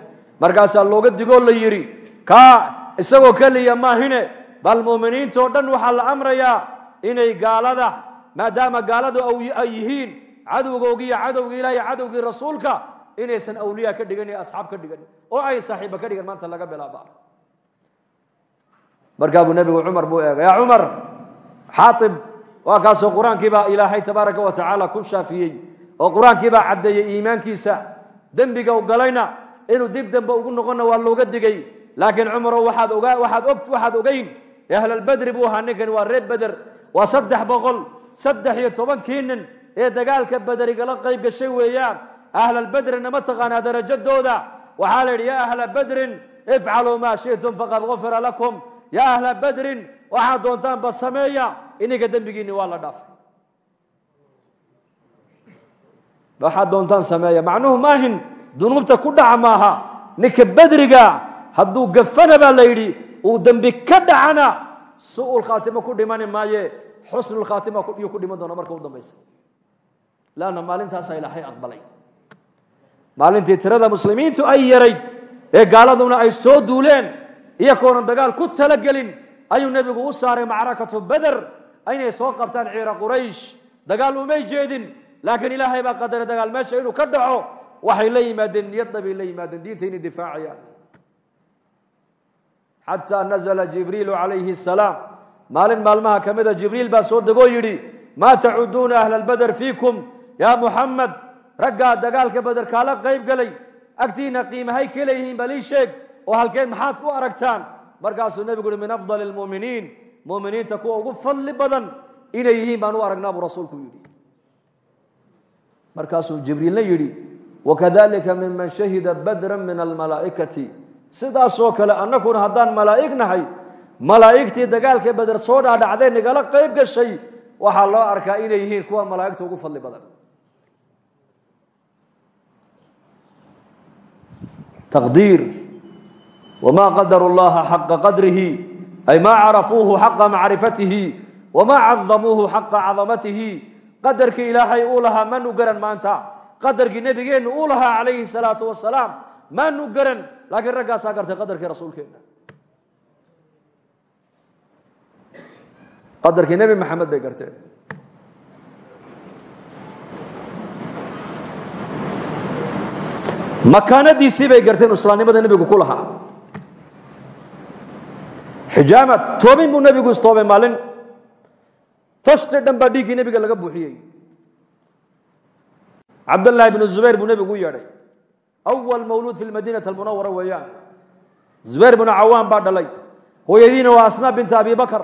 Markaasaa looga digoo la yidhi kaa isagoo keliya maahine bal muminiintao dhan waxaa la amrayaa inay gaalada maadaama gaaladu ay yihiin cadowgoogii iyo cadowgii ilaah cadowgii rasuulka inaysan awliya ka dhigan iyo asxaab ka dhigan oo ay saaxiiba ka dhigan maanta laga bilaaba. Markaa buu nebigu cumar buu eegay yaa cumar xaaib waa kaasoo qur'aankiibaa ilaahay tabaaraka wa tacaala ku shaafiyey oo qur'aankiibaa caddeeyey iimaankiisa. Dembiga u galayna inuu dib dambe ugu noqonna waa looga digay. Laakiin cumarow waxaad ogeyn ahlalbedri buu ahaa ninkani waa reer beder waa saddex boqol saddex iyo tobankii nin ee dagaalka bederigala qayb gashay weeyaan. Ahlalbedrina ma taqaanaa darajadooda. Waxaa la yidhi yaa ahla bedrin ifcaluu maa shi'tum faqad gufira lakum. Yaa ahla bedrin waxaad doontaan ba sameeya ininka dembigiinni waa la dhaafay. Waxaad doontaan sameeya macnuhu maahin dunuubta ku dhaca maaha ninka bedriga hadduu gafana baa la yidhi uu dembi ka dhacana su'ul ku dhimani maaye xusnulkhaatima iyuu ku dhiman doona marka u dambaysa. Leanna maalintaasaa ilaahay aqbalay. Maalintii tirada muslimiintu ay yarayd ee gaaladuna ay soo duuleen iyakoonan dagaal ku talagelin ayuu nebigu u saaray macrakatu beder inay soo qabtaan ciira quraysh. Dagaal umay jeedin laakiin ilaahay baa qadaray dagaal meesha inuu ka dhaco. Waxay la yimaadeen niyadda bay la yimaadeen diinta inay difaacayaan xataa nazla jibriilu calayhi asalaam maalin maalmaha ka mida jibriil baa soo degoo yidhi maa tacuduuna ahla albeder fiikum? Yaa muxamed raggaa dagaalka beder kaala qayb galay. Agtiina qiimahay ka leeyihiin bal ii sheeg oo halkeed maxaad ku aragtaan markaasuu nebigu uhi min afdali lmu'miniin mu'miniinta kuwa ugu fadli badan inay yihiin baan u aragnaa buu rasuulku yidhi. Markaasuu jibriilna yidhi wakadalika miman shahida badran min almalaa'ikati. Sidaasoo kale annaguna haddaan malaa'ig nahay malaa'igtii dagaalka beder soo dhaadhacdee nigala qayb gashay waxaa loo arkaa inay yihiin kuwa malaa'igta ugu fadli badan. Taqdiir wma qadaru llaha xaqa qadrihi ay maa carafuuhu xaqa macrifatihi wamaa cadamuuhu xaqa cadamatihi qadarkii ilaahay uu lahaa manu garan maanta qadarkii nebigeennu uu lahaa calayhi salaatu wasalaam manu garan laakiin raggaasaa gartay qadarkii rasuulkeenna qadarkii nebi maxamed bay garteen makaanadiisii bay garteen islaamnimada nebigu ku lahaa xijaamad toobin buu nebigu istoobay maalin. Tashti dhan baa dhiiggii nebiga laga buuxiyey. Cabdallaahi bnu zubayr buu nebigu u yeedhay. Awal mawluud fi lmadiinati almunawara weeyaan. Zubayr bnu cawaan baa dhalay. Hooyadiina waa asmaa binta abi bakar.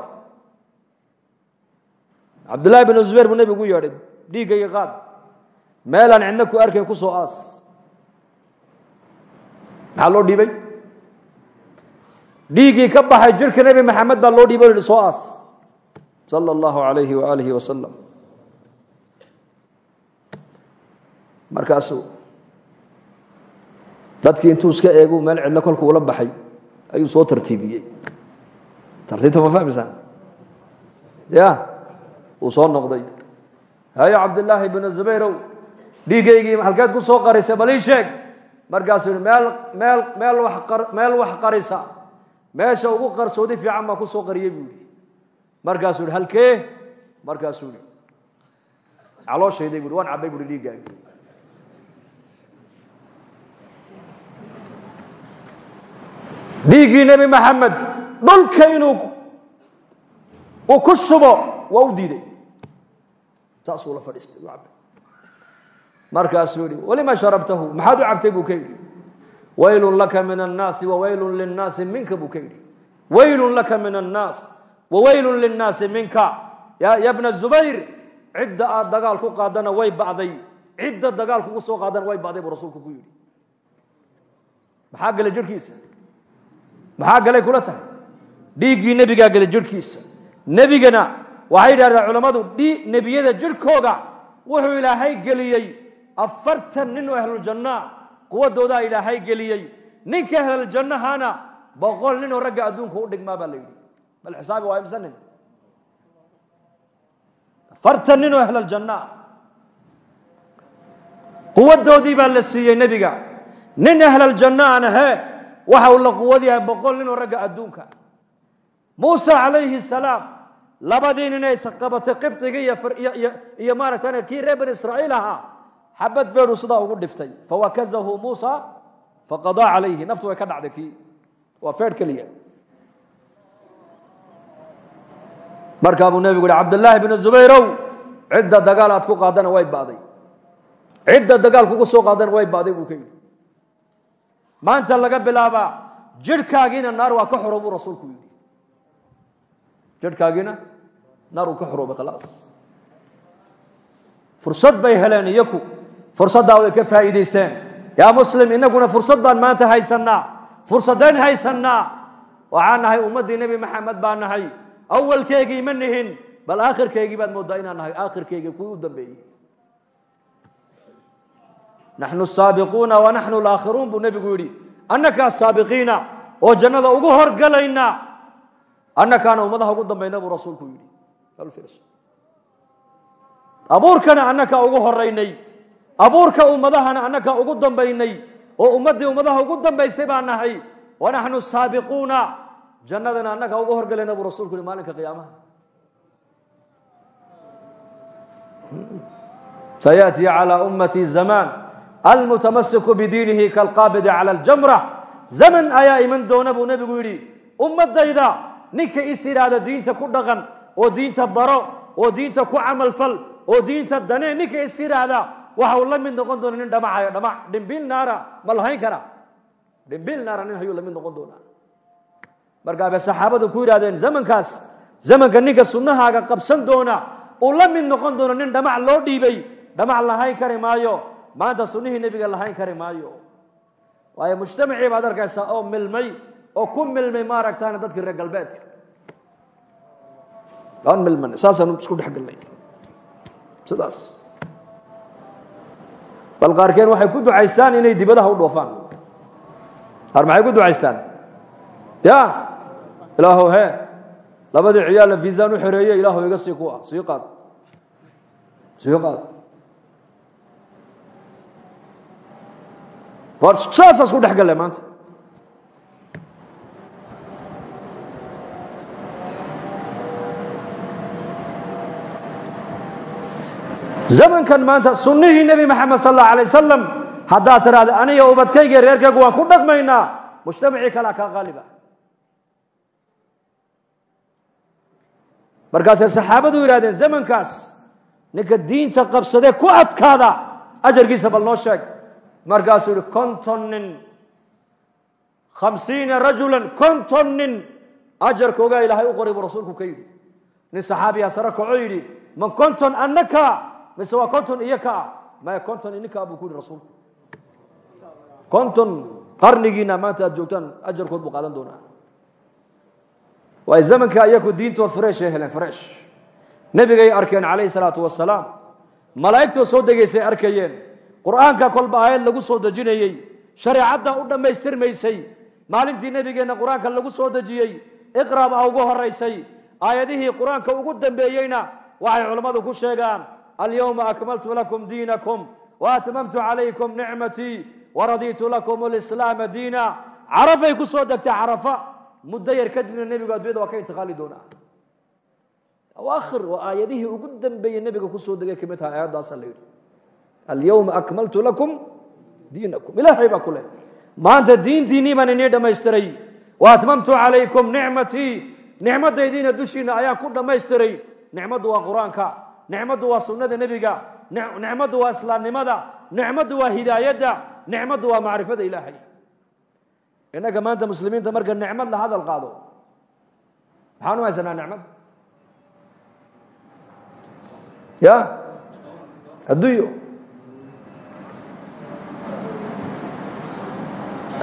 Cabdullaahi bnu zubayr buu nebigu u yeedhay dhiiggayga qaad meelaan cidna ku arkayn ku soo aas. Maxaa loo dhiibay dhiiggii ka baxay jirka nebi maxamed baa loo dhiibay o yihi soo aas. Sala allahu alayhi waaalihi wasalam markaasuu dadkii intuu iska eegu meel cidlo kolku ula baxay ayuu soo tartiibiyey. Tartiibta ma fahmaysaan ya uu soo noqday. Hayo cabdillaahi bnu zubayrow dhiiggaygii halkeed ku soo qarisay bal ii sheeg. Markaasuu meel meel meel wax meel wax qarisa meesha ugu qarsoodi fiican baa ku soo qariyey buu yihi markaasuu yihi halkee? Markaasuu yihi calooshayday bui waan cabbay buui dhiiggaagi dhiiggii nebi maxamed dhulka inuu uu ku shubo waa u diiday. Saasuu la fadhiistay u cabbay. Markaasuu yihi sharabtahu? Maxaad u cabtay buu yidhi waylun laka min annaasi wawaylun linnaasi minka buu ka yidhi. Waylun laka min annaas wawaylun linnaasi minka. Ya bna zubayr cidda aad dagaal ku qaadana way ba'day cidda dagaal kugu soo qaadana way ba'day buu rasuulku ku yidhi. Maxaa galay jirhkiisa maxaa galay kula tahay? Dhiiggii nebigaa galay jirhkiisa nebigana waxay yidhahdeen culammadu dhi nebiyada jirhkooga wuxuu ilaahay geliyey. Afartan nin oo quwadoodaa ilaahay geliyey. Ninka ahlaljannahana boqol nin oo ragga adduunka u dhigmaa baa la yidhi. Bal xisaabi waa imse nin afartan nin oo ahlaljanna quwadoodii baa la siiyey nebiga. Nin ahlaljanna aan ahee waxa uu la quwad yahay boqol nin oo ragga adduunka. Muuse calayhi salaam labadii nin ay qabatay qibdigii iyo maaragta kii reer bani israa'iil ahaa xabad feedhu sidaa ugu dhiftay. Fawakazahu muusa faqadaa calayhi. Naftu way ka dhacday kii. Waa feedh keliya. Markaa buu nebigu yihi cabdillaahi bnu zubayrow cidda dagaal aad ku qaadana way ba'day cidda dagaal kugu soo qaadana way ba'day buu ka yidhi. Maanta laga bilaabaa jidhkaagiina naar waa ka xoro buu rasuulku yidhi. Jidhkaagiina naar uu ka xoroobay khalaas fursad bay heleen iyaku fursaddaa way ka faa'iidaysteen. Yaa muslim innaguna fursad baan maanta haysannaa. Fursadeen haysannaa. Waxaan nahay ummaddii nebi maxamed baan nahay. Awalkeygii ma nihin bal aakhirkeygii baad mooddaa inaan nahay. Aakhirkeygii kuwii u dambeeyey. Naxnu saabiquuna wa naxnu laakhiruun buu nebigu yidhi. Annakaa saabiqiina oo jannada ugu horgalayna. Annakaana ummadaha ugu dambayna buu rasuulku yidhi. Abuurkana annakaa ugu horaynay abuurka ummadahana annakaa ugu dambaynay oo ummaddii ummadaha ugu dambaysay baan nahay wa naxnu saabiquuna jannadana annakaa ugu horgalayna buu rasuulku yihi maalinka qiyaamaha sayaأtii calى ummati zamaan almutamasiku bidiinihi kalqaabidi calى اljamra zaman ayaa iman doona buu nebigu yidhi ummadayda ninka is idhaahda diinta ku dhaqan oo diinta baro oo diinta ku camalfal oo diinta danee ninka is idhaahda waxa uu la mid noqon doona nin dhamacayo dhamac dhimbil naara ma lahayn kara. Dhimbil naara nin hayuu la mid noqon doonaa. Markaa bay saxaabadu ku yidhahdeen zamankaas zamanka ninka sunnahaaga qabsan doona uu la mid noqon doono nin dhamac loo dhiibay. Dhamac lahayn kari maayo. Maanta sunnihii nebiga lahayn kari maayo. Waayo mujtamacii baad arkaysaa oo milmay oo ku milmay maaragtaana dadkii reer galbeedka. Aan milman saasaan isku dhex galnay. Sidaas bal qaarkeen waxay ku ducaystaan inay dibadaha u dhoofaan. Qaar maxay ku ducaystaan? Ya! Ilaahow he labadii ciyaalla viisaan u xereeye ilaahu iga sii kuwa sii qaad. Sii qaad. War saasaa isku dhex galle maanta zamankan maanta sunnihii nebi maxamed sal allahu alay wasalam haddaad tidhaahda aniga ubadkayga reerkaygu waan ku dhaqmaynaa mujtamacii kalea kaa qaaliba markaasay saxaabadu yidhahdeen zamankaas ninka diinta qabsadee ku adkaada ajarkiisa bal noo sheeg. Markaasuu yihi konton nin khamsiina rajulan konton nin ajarkoogaa ilaahay u qoray buu rasuulku ka yidhi. Nin saxaabiyaa sare kaco yidhi ma konton annaka mise waa konton iyo ka ah? Maya konton ininkaa buu ku yihi konton qarnigiina maanta aad joogtaan ajarkood buu qaadan doonaa. Waay zamanka iyaku diintoo fresh ay heleen fresh. Nebigay arkeen calayhi salaatu wasalaam malaa'igtoo soo degaysay arkayeen. Qur'aanka kolba aayad lagu soo dejinayey. Shareecadda u dhammaystirmaysay maalintii nebigeenna qur'aanka lagu soo dejiyey. Iqra baa ugu horaysay aayadihii qur'aanka ugu dambeeyeyna waxay culammadu ku sheegaan alyowma akmaltu lakum diinakum waatmamtu calaykum nicmatii waradiitu lakum alislaama diina carafay ku soo degtay carafa muddo yar kadibna nebigu addunyada waa ka intiqaali doonaa awaakhir waa aayadihii ugu dambeeyey nebiga ku soo degay ka mid tahay aayaddaasa la yidhi alyowma akmaltu lakum diinakum ilaahay baa ku leh maanta diintiinnii baan inii dhammaystiray wa atmamtu calaykum nicmatii nicmadaydiina dushiina ayaan ku dhammaystiray nicmaddu waa qur'aanka nicmaddu waa sunnada nebiga. Nicmaddu waa islaamnimada. Nicmaddu waa hidaayadda. Nicmaddu waa macrifada ilaahay. Innaga maanta muslimiinta marka nicmad la hadal qaado maxaan u haysanaa nicmad ya? Adduunyo.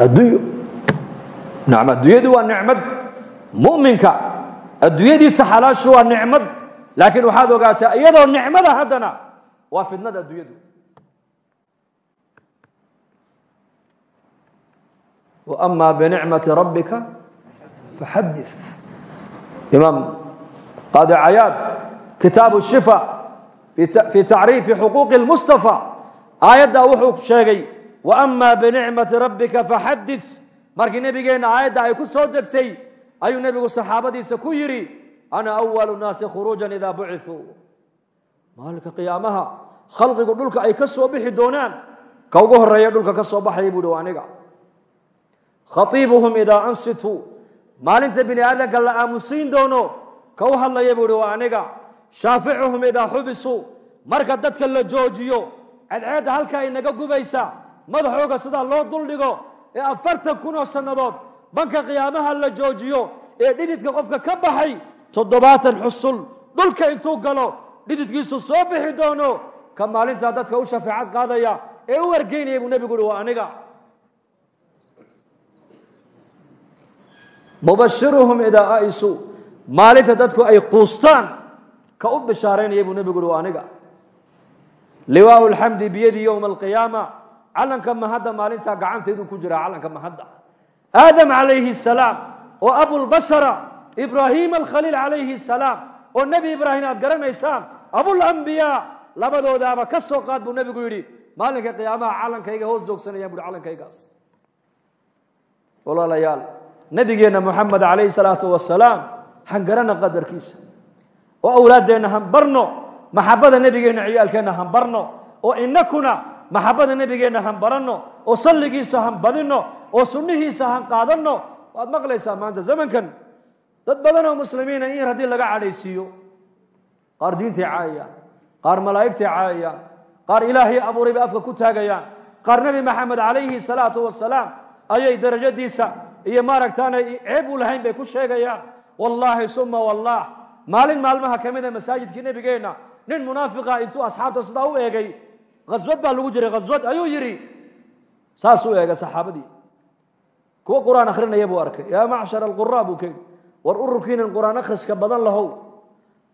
Adduunyo. Nacm adduunyadu waa nicmad mu'minka adduunyadiisa xalaashu waa nicmad laakiin waxaad ogaataa iyadoo nicmada haddana waa fidnada adduunyadu ama binicmati rabbika faxadi imaam qaadi cayaad kitaabu shifa fii tacriifi xuquuqi اlmustafa aayaddaa wuxuu sheegay waama binicmati rabbika faxadid markii nebigeenna aayadda ay ku soo degtay ayuu nebigu saxaabadiisa ku yidhi ana awalu naasi khuruujan idaa buciuu maalinka qiyaamaha khalqigu dhulka ay ka soo bixi doonaan ka ugu horreeya dhulka ka soo baxaya buuhi waa aniga khaiibuhum idaa ansituu maalinta bini aadanka la aamusiin doono ka u hadlaya buuhi waa aniga shaaficuhum idaa xubisuu marka dadka la joojiyo cadceedda halkaa inaga gubaysa madaxooga sidaa loo duldhigo ee afartan kun oo sannadood banka qiyaamaha la joojiyo ee dhididka qofka ka baxay toddobaatan xusul dhulka intuu galo dhididkiisu soo bixi doono ka maalintaa dadka u shafeecad qaadaya ee u ergeynaya buu nebigu uhi waa aniga. Mubashiruhum idaa aisu maalinta dadku ay quustaan ka u bishaaraynaya buu nebigu uhi waa aniga. Liwaau lxamdi biyadii yowma alqiyaama calanka mahadda maalintaa gacantayduu ku jiraa calanka mahadda. Aadam calayhi salaam oo abulbashara ibraahim alkhaliil calayhi salaam oo nebi ibraahim aad garanaysaan? Abulambiyaa labadoodaaba ka soo qaad buu nebigu yidhi maalinka qiyaamaha calankayga hoos joogsanayaan buhi calankaygaas walaalayaal nebigeenna moxamed calayhi salaatu wasalaam han garana qadarkiisa. Oo awlaaddeenna han barno maxabada nebigeenna ciyaalkeenna han barno. Oo inakuna maxabada nebigeenna han baranno. Oo salligiisa han badinno. Oo sunnihiisa han qaadanno. Waad maqlaysaa maanta zamankan dad badan oo muslimiina in yar haddii laga cadhaysiiyo qaar diintay caayayaan qaar malaa'igtay caayayaan qaar ilaahay abuuray bay afka ku taagayaan. Qaar nebi maxamed calayhi salaatu wasalaam ayay darajadiisa iyo maaragtaanay ceeb u lahayn bay ku sheegayaan. Wallaahi suma wallah maalin maalmaha ka mida masaajidkii nebigeenna nin munaafiqa intuu asxaabta sidaa u eegay khaswad baa lagu jiray khaswad ayuu yidhi saas u eega saxaabadii. Kuwa qur'aan akhrinaya buu arkay yaa macshar alquraa buu ka yidhi war ururkiinan qur'aan akhriska badan lahow.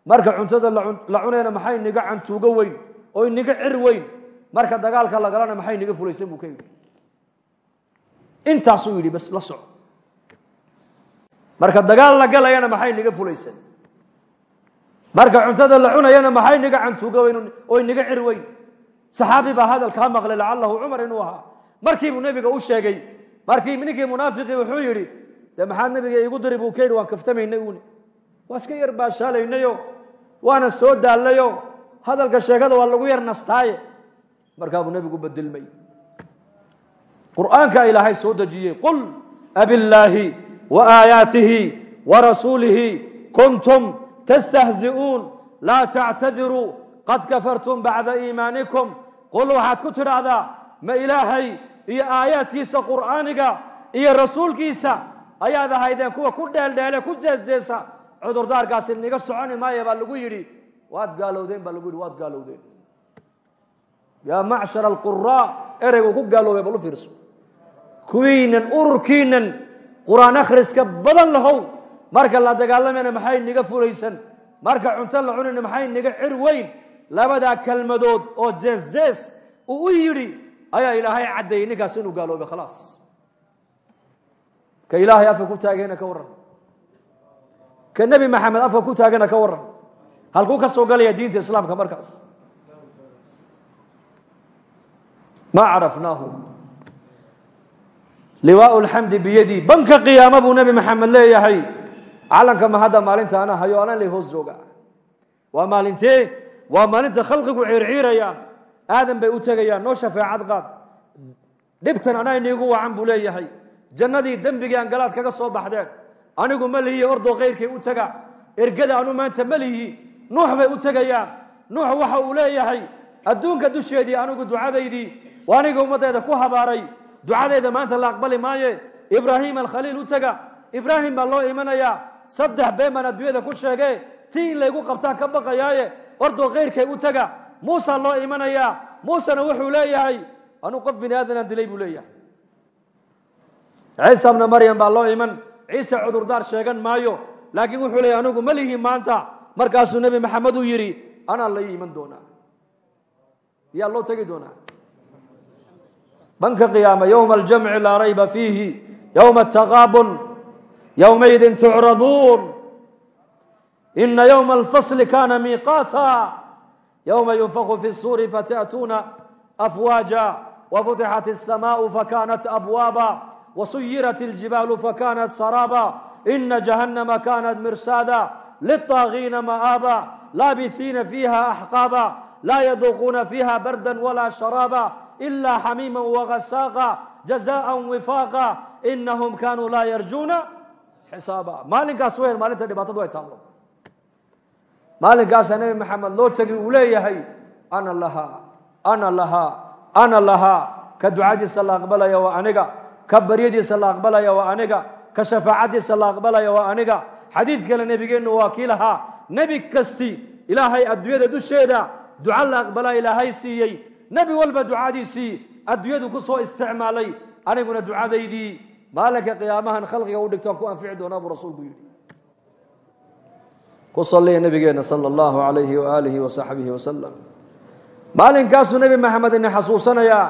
Marka cuntada la cunayna maxay niga cantuugo weyn oo iniga cir weyn. Marka dagaalka lagalana maxay niga fulaysan buu ka yidhi intaasuu yidhi bas la soco. Marka dagaal la galayana maxay niga fulaysan. Marka cuntada la cunayana maxay niga cantuugo weyn oo iniga cir weyn. Saxaabi baa hadalkaa maqlay lacalahu cumar inuu ahaa. Markiibuu nebiga u sheegay markii ninkii munaafiqii wuxuu yidhi dee maxaad nabiga igu diri buu ka yidhi waan kaftamaynay uuni. Waa iska yar baashaalaynayo waana soo daallayo hadalka sheegada waa lagu yar nastaaye. Markaa buu nebigu bedelmay qur'aankaa ilaahay soo dejiyey qul abillaahi wa aayaatihi wa rasuulihi kuntum tastahzi'uun laa tactadiruu qad kafartum bacda iimaanikum. Qul waxaad ku tidhaahdaa ma ilaahay iyo aayaadkiisa qur'aaniga iyo rasuulkiisa ayaad ahaydeen kuwa ku dheeldheele ku jeesjeesa. Cudurdaarkaasi niga soconi maaya baa lagu yidhi. Waad gaalowdeen baa lagu yidhi waad gaalowdeen. Yaa macshar alquraa ereygu ku gaaloobay bal u fiirso. Kuwiinan ururkiinan qur'aan akhriska badan lahow. Marka la dagaalamayna maxay niga fulaysan? Marka cunto la cunayna maxay niga cir weyn? Labadaa kelmadood oo jeesjees uu u yidhi ayaa ilaahay caddeeyey ninkaas inuu gaaloobay khalaas ka ilaahay afka ku taagayna ka warran. Ka nebi maxamed afka ku taagana ka warran. Halkuu ka soo galaya diinta islaamka markaas. Maa carafnaahu. Liwaau lxamdi biyadii banka qiyaama buu nebi maxamed leeyahay. Calanka mahadda maalinta ana hayo anaan lay hoos jooga. Waa maalintee waa maalinta khalqigu ciirciirayaan aadan bay u tegayaan noo shafeecad qaad. Dhibtan anaa iniigu wacan buu leeyahay jannadii dembigii aan galaad kaga soo baxdeen. Anigu ma lihi ordoo kayrkay u taga. Ergada anu maanta ma lihi. Nuux bay u tegayaan nuux waxa uu leeyahay adduunka dusheedii anigu ducadaydii waa aniga ummaddeeda ku habaaray. Ducadayda maanta la aqbali maaye. Ibraahim alkhaliil u tega ibraahim baa loo imanayaa saddex been baan adduunyada ku sheege tii in laygu qabtaan ka baqayaaye. Ordoo kayrkay u tega muusa loo imanayaa muusena wuxuu leeyahay anuu qof bini aadanaan dilay buu leeyahay ciisa bna maryam baa loo iman ciise cudurdaar sheegan maayo laakiin wuxuu leeyahy anigu ma lihi maanta markaasuu nebi maxamed uu yidhi anaa la iman doonaa yaa loo tegi doonaa banka qiyaama yowma aljamci laa rayba fiihi yowma ataqaabun yowmaydin tucraduun ina yowma alfasli kana miiqaata yowma yunfaku fi الsuuri fata'tuuna afwaaja wafutixat الsamaءu fakanat abwaaba wasuyirat اljibaalu fakanat saraaba ina jahannama kanat mirsaada liلطaagiina ma'aaba laabihiina fiiha axqaaba laa yaduuquuna fiiha barda wala sharaaba إلا xميما وغساقا جزاء وفاقا إنهم كانوا laa يرجوna حساaبا maalinkaas w maalinta dhibaatadu ay taalo maalinkaasa نeبi محamed loo tegi uu leeyahay أna لها أna لها أna لها ka ducadiisa la aqbalaya waa aniga ka baryadiisa la aqbalaya waa aniga ka shafaacadiisa la aqbalaya waa aniga. Xadiid kale nebigeennu waa kii lahaa nebi kasti ilaahay adduunyada dusheeda duca la aqbalaa ilaahay siiyey. Nebi walba ducadiisii adduunyadu ku soo isticmaalay aniguna ducadaydii. Maalinka qiyaamahan khalqiga u dhigtaan ku anfici doonaa buu rasuulku yidhi. Ku saliya nabigeena sala allahu alayhi waaalihi wasaxbihi wasalam maalinkaasuu nebi maxamed ina xasuusanayaa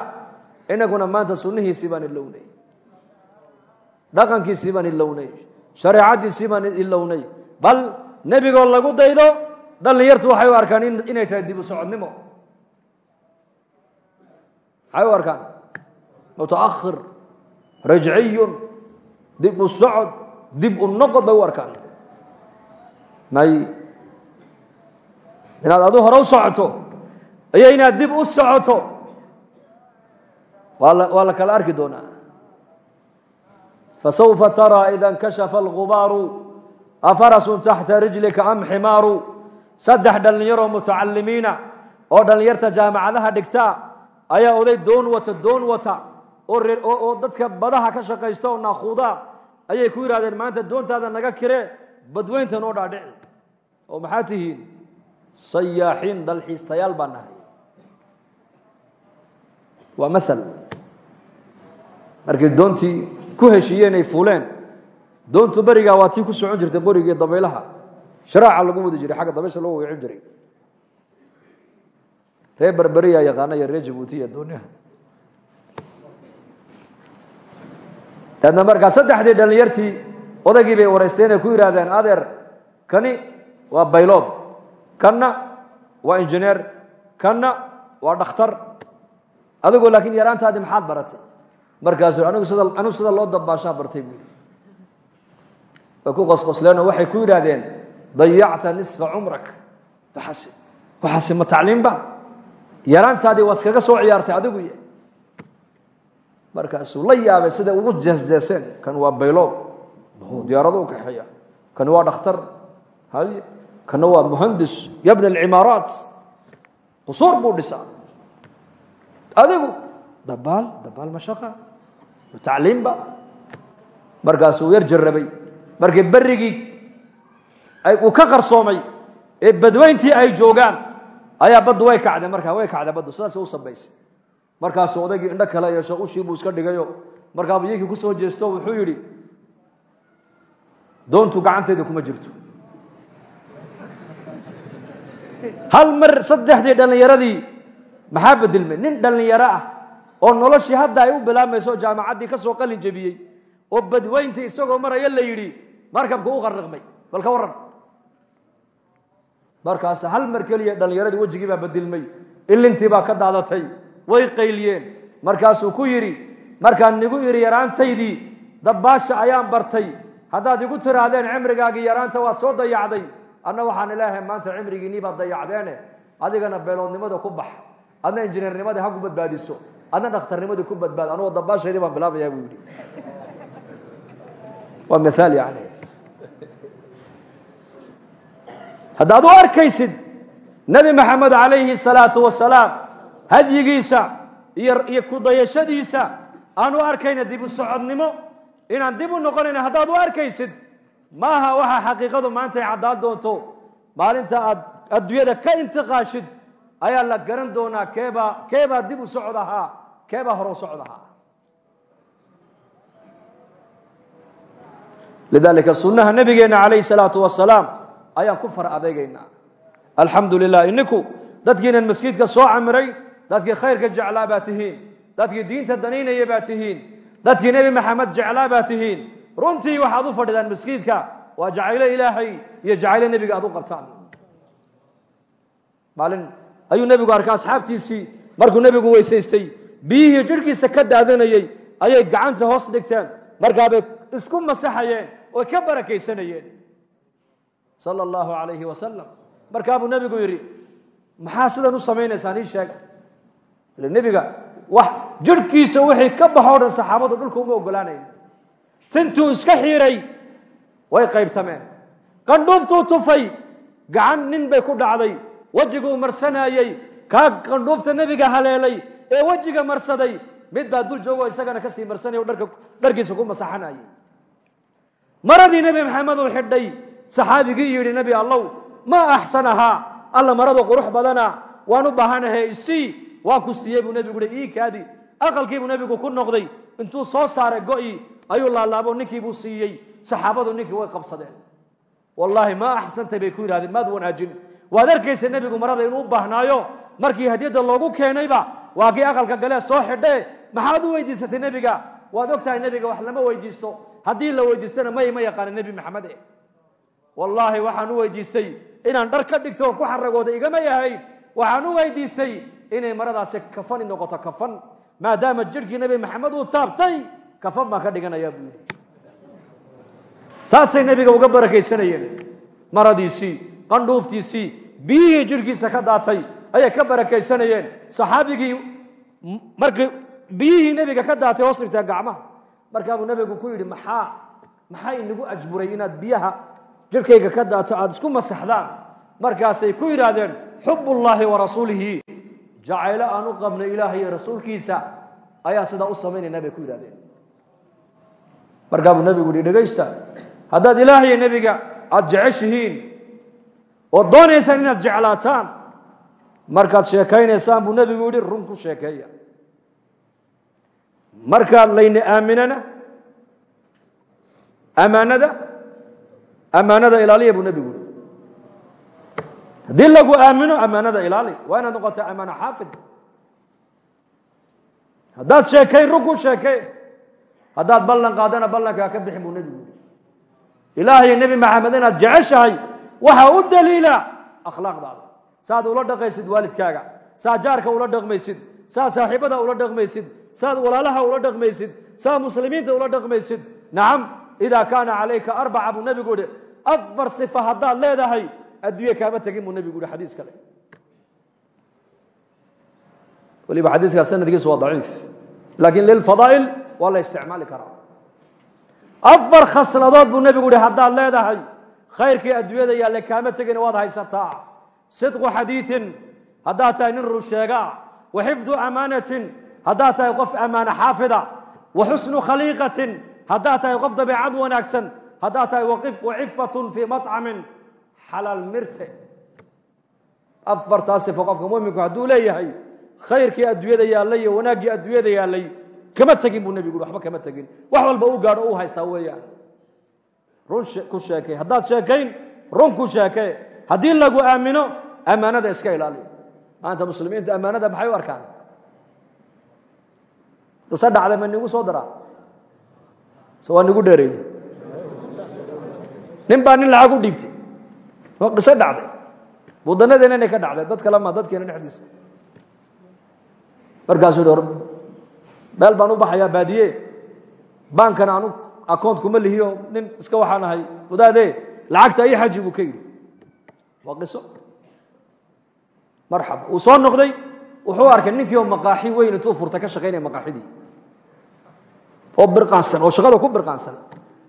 inaguna maanta sunnihiisii baan ilownay dhaqankiisii baan ilownay shareecadiisii baan ilownay bal nebigoo lagu daydo dhallinyartu waxay u arkaan inay tahay dib u socodnimo. Maxay u arkaan mutaakhir rajciyun dib u socod dib u noqod bay u arkaan. May inaad adu hore u socoto iyo inaad dib u socoto waa la kala arki doonaa fasawfa taraa ida اnkashafa اlgubaaru afarasun taxta rijlika am ximaaru saddex dhallinyaroo mutacalimiina oo dhallinyarta jaamacadaha dhigta ayaa oday doon wata doon wata oo oo dadka badaha ka shaqaysta oo naakuuda ayay ku yidhahdeen maanta doontaada naga kire badweynta noo dhaadhici oo maxaa tihiin sayaaxiin dalxiistayaal baa nahay waa maal markay doontii ku heshiiyeen ay fuuleen doontu berigaa waa tii ku socon jirtay borigii dabaylaha. Sharaaca lagu wadi jiray xagga dabaysha loo wicin jiray. Reer berberiyaa yaqaana iyo reer jabuuti iyo dooniyaha daedna markaa saddexdii dhallinyartii odaygii bay waraysteen ay ku yidhaahdeen adeer kani waa baylood kanna waa injineer kanna waa dhakhtar adigoo laakiin yaraantaadii maxaad baratay markaasu anigu sida loo dabbaashaa bartay buui way ku qosqosleenoo waxay ku yidhaahdeen dayacta nisfa cumrak. Waxaase waxaase ma tacliimba yaraantaadii waa iskaga soo ciyaartay adigu y markaasuu la yaabay siday ugu jeesjeeseen kan waa baylood diyaarado u kaxeeya. Kani waa dhakhtar hay kana waa muhandis yabna alcimaaraat qusuur buu dhisaa. Adigu dabaal dabaal mashaqa tacliimba. Markaasuu yar jarrabay. Markii berrigii uu ka qarsoomay ee badweyntii ay joogaan ayaa baddu way kacday. Markaa way kacday baddu. Sidaasay u sambaysay. Markaasuu odaygii indho kale yeesho ushii buu iska dhigayo. Markaabuu iyakii ku soo jeesto wuxuu yidhi doontu gacantayda kuma jirto. Hal mar saddexdii dhallinyaradii maxaa bedelmay? Nin dhallinyaro ah oo noloshii hadda ay u bilaabmayso jaamacaddii ka soo qalin jebiyey oo badweyntii isagoo maraya la yidhi markabku u qarriqmay bal ka warran. Markaas hal mar keliya dhallinyaradii wejigii baa bedelmay ilintii baa ka daadatay way qayliyeen. Markaasuu ku yidhi markaan nigu idhi yaraantaydii dabbaasha ayaan bartay. Haddaad igu tiraahdeen cimrigaagii yaraanta waad soo dayacday anna waxaan ilaahay maanta cimrigiinii baad dayacdeene. Adigana beeloodnimada ku bax. Adna injineernimadii ha badbaadiso adna dhakhtarnimadii ku badbaad anugoo dabbaashaydii baan bilaabayaa buu yidhi. Waa miaal yani haddaad u arkaysid nebi maxamed calayhi salaatu wasalaam hadyigiisa iyo kudayashadiisa aan u arkayna dib u socodnimo. Inaan dib u noqonayna haddaad u arkaysid maaha waxa xaqiiqadu maanta ay doonto. Maalinta aad adduunyada ka intiqaashid ayaa la garan doonaa keebaa keebaa dib u socod ahaa keebaa hore u socod ahaa lidalika sunnaha nabigeena calayhi salaatu wasalaam ayaan ku fara adeygaynaa alxamdu lilah ininku dadkiinan maskiidka soo camiray dadkii khayrka jeclaa baa tihiin dadkii diinta danaynaya baa tihiin dadkii nebi maxamed jeclaa baa tihiin. Runtii waxaad u fadhidaan maskiidka waa jacaylo ilaahay iyo jacaylo nebiga aad u qabtaan. Maalin ayuu nebigu arkay asxaabtiisii markuu nebigu weysaystay biyihii jirhkiisa ka daadanayey ayay gacanta hoos dhigteen. Markaabay isku masaxayeen oy ka barakaysanayeen. Sala allahu calayhi wasalam markaabuu nebigu yidhi maxaa sidan u samaynaysaan? Ii sheega ile nebiga wax jirhkiisa wixii ka baxoo dhan saxaabadu dhulka uma ogolaanayn tintuu iska xiiray way qaybtameen. Qandhuuftuu tufay gacan nin bay ku dhacday. Wejiguu marsanayey kaa qandhuufta nebiga haleelay ee wejiga marsaday mid baa dul joogo isagana ka sii dharka dharkiisa ku masaxanayay. Maradii nebi maxamed uu xidhay saxaabigii yidhi nebi allow maa axsanahaa alla maradu qurux badana waan u baahanahay isii waan ku siiyey buu nebigu uhi ii kaadi aqalkiibuu nebigu ku noqday intuu soo saaray go'ii ayuu laalaabo ninkiibuu siiyey saxaabadu ninkii way qabsadeen. Wallaahi maa axsantay bay ku yidhahdeen maad wanaajin. Waad arkaysa nebigu marada inuu u baahnaayo markii hadiyadda loogu keenayba waa kii aqalka galee soo xidhee. Maxaad u weydiisatay nebiga? Waad og tahay nebiga wax lama weydiisto. Haddii la weydiistana may ma yaqaana nebi maxamed e wallaahi waxaan u weydiistay inaan dhar ka dhigto ku xaragooda igama yahayn waxaan u weydiistay inay maradaasi kafani noqoto kafan maadaama jidhkii nebi maxamed uu taabtay kafan baan ka dhiganayaa buu yidhi. Taasay nebiga uga barakaysanayeen maradiisii qandhuuftiisii biyihii jidhkiisa ka daatay ayay ka barakaysanayeen saxaabigii markii biyihii nebiga ka daatay hoos dhigtaa gacmaha. Markaa buu nebigu ku yidhi maxaa maxaa inagu ajburay inaad biyaha jidhkayga ka daato aada isku masaxdaan? Markaasay ku yidhaahdeen xub ullaahi wa rasuulihi. Jacaylo aan u qabnay ilaahay iyo rasuulkiisa ayaa sidaa u samaynayna bay ku yidhahdeen markaa buu nebigu yihi dhegaysta haddaad ilaahayo nebiga aada jeceshihiin oo doonaysaan inaad jeclaataan markaad sheekaynaysaan buu nebigu yihi run ku sheekeeya. Markaad layna aaminana ammaanada ammaanada ilaaliya buu nebigu yihi haddii lagu aamino ammaanada ilaali waa inaad noqota ammaano xaafid. Haddaad sheekayn run ku sheekay haddaad ballan qaadana ballankaa ka bixin buu nebigu yihi ilaahay nebi maxamed inaad jeceshahay waxaa u daliila akhlaaqdaada saaad ula dhaqaysid waalidkaaga saa jaarka ula dhaqmaysid saa saaxiibada ula dhaqmaysid saad walaalaha ula dhaqmaysid saa muslimiinta ula dhaqmaysid. Nacam idaa kaana calayka arbaca buu nebigu yihi afar sifa haddaad leedahay adduunye kaama tegin buu nebigu yihi xadiis kale. Weliba xadiiska sanadkiisu waa daciif laakiin lilfadaa'il waa la isticmaali karaa. Afar khasladood buu nebigu yihi haddaad leedahay khayrkii adduunyada yaalle kaama tegin waad haysataa sidqu xadiiin haddaad tahay nin run sheegaa wa xifdu amaanatin haddaad tahay qof ammaano xaafida wa xusnu khaliiqatin haddaad tahay qof dabeecad wanaagsan haddaad tahay wacifatun fii maطcamin xalaal mirte. Afartaa sifo qofka muminku hadduu leeyahay khayrkii adduunyada yaallay iyo wanaaggii adduunyada yaallay kama tegin buu nebigu waxba kama tegin. Wax walba u gaadho u haystaa weeyaan. Run ku sheekay. Haddaad sheekayn run ku sheekee haddii lagu aamino ammaanada iska ilaali maanta muslimiinta ammaanada maxay u arkaan? Dase dhacday ma nigu soo daraa se waa nigu dheereey nin baa nin lacag u dhiibtay. Waa qiso dhacday. Wadanadeena inay ka dhacday dad kale ma dadkeena dhexdiisa. Markaasuu hi meel baan u baxayaa baadiye. Baankana anu account kuma lihiyo. Nin iska waxaan ahay. Wadaadee lacagta ii xaji buu ka yidhi waa qiso. Marxaba uu soo noqday wuxuu arkay ninkii oo maqaaxi weyn intuu furtay ka shaqaynaya maqaaxidii. Oo birqaansan oo shaqada ku birqaansan.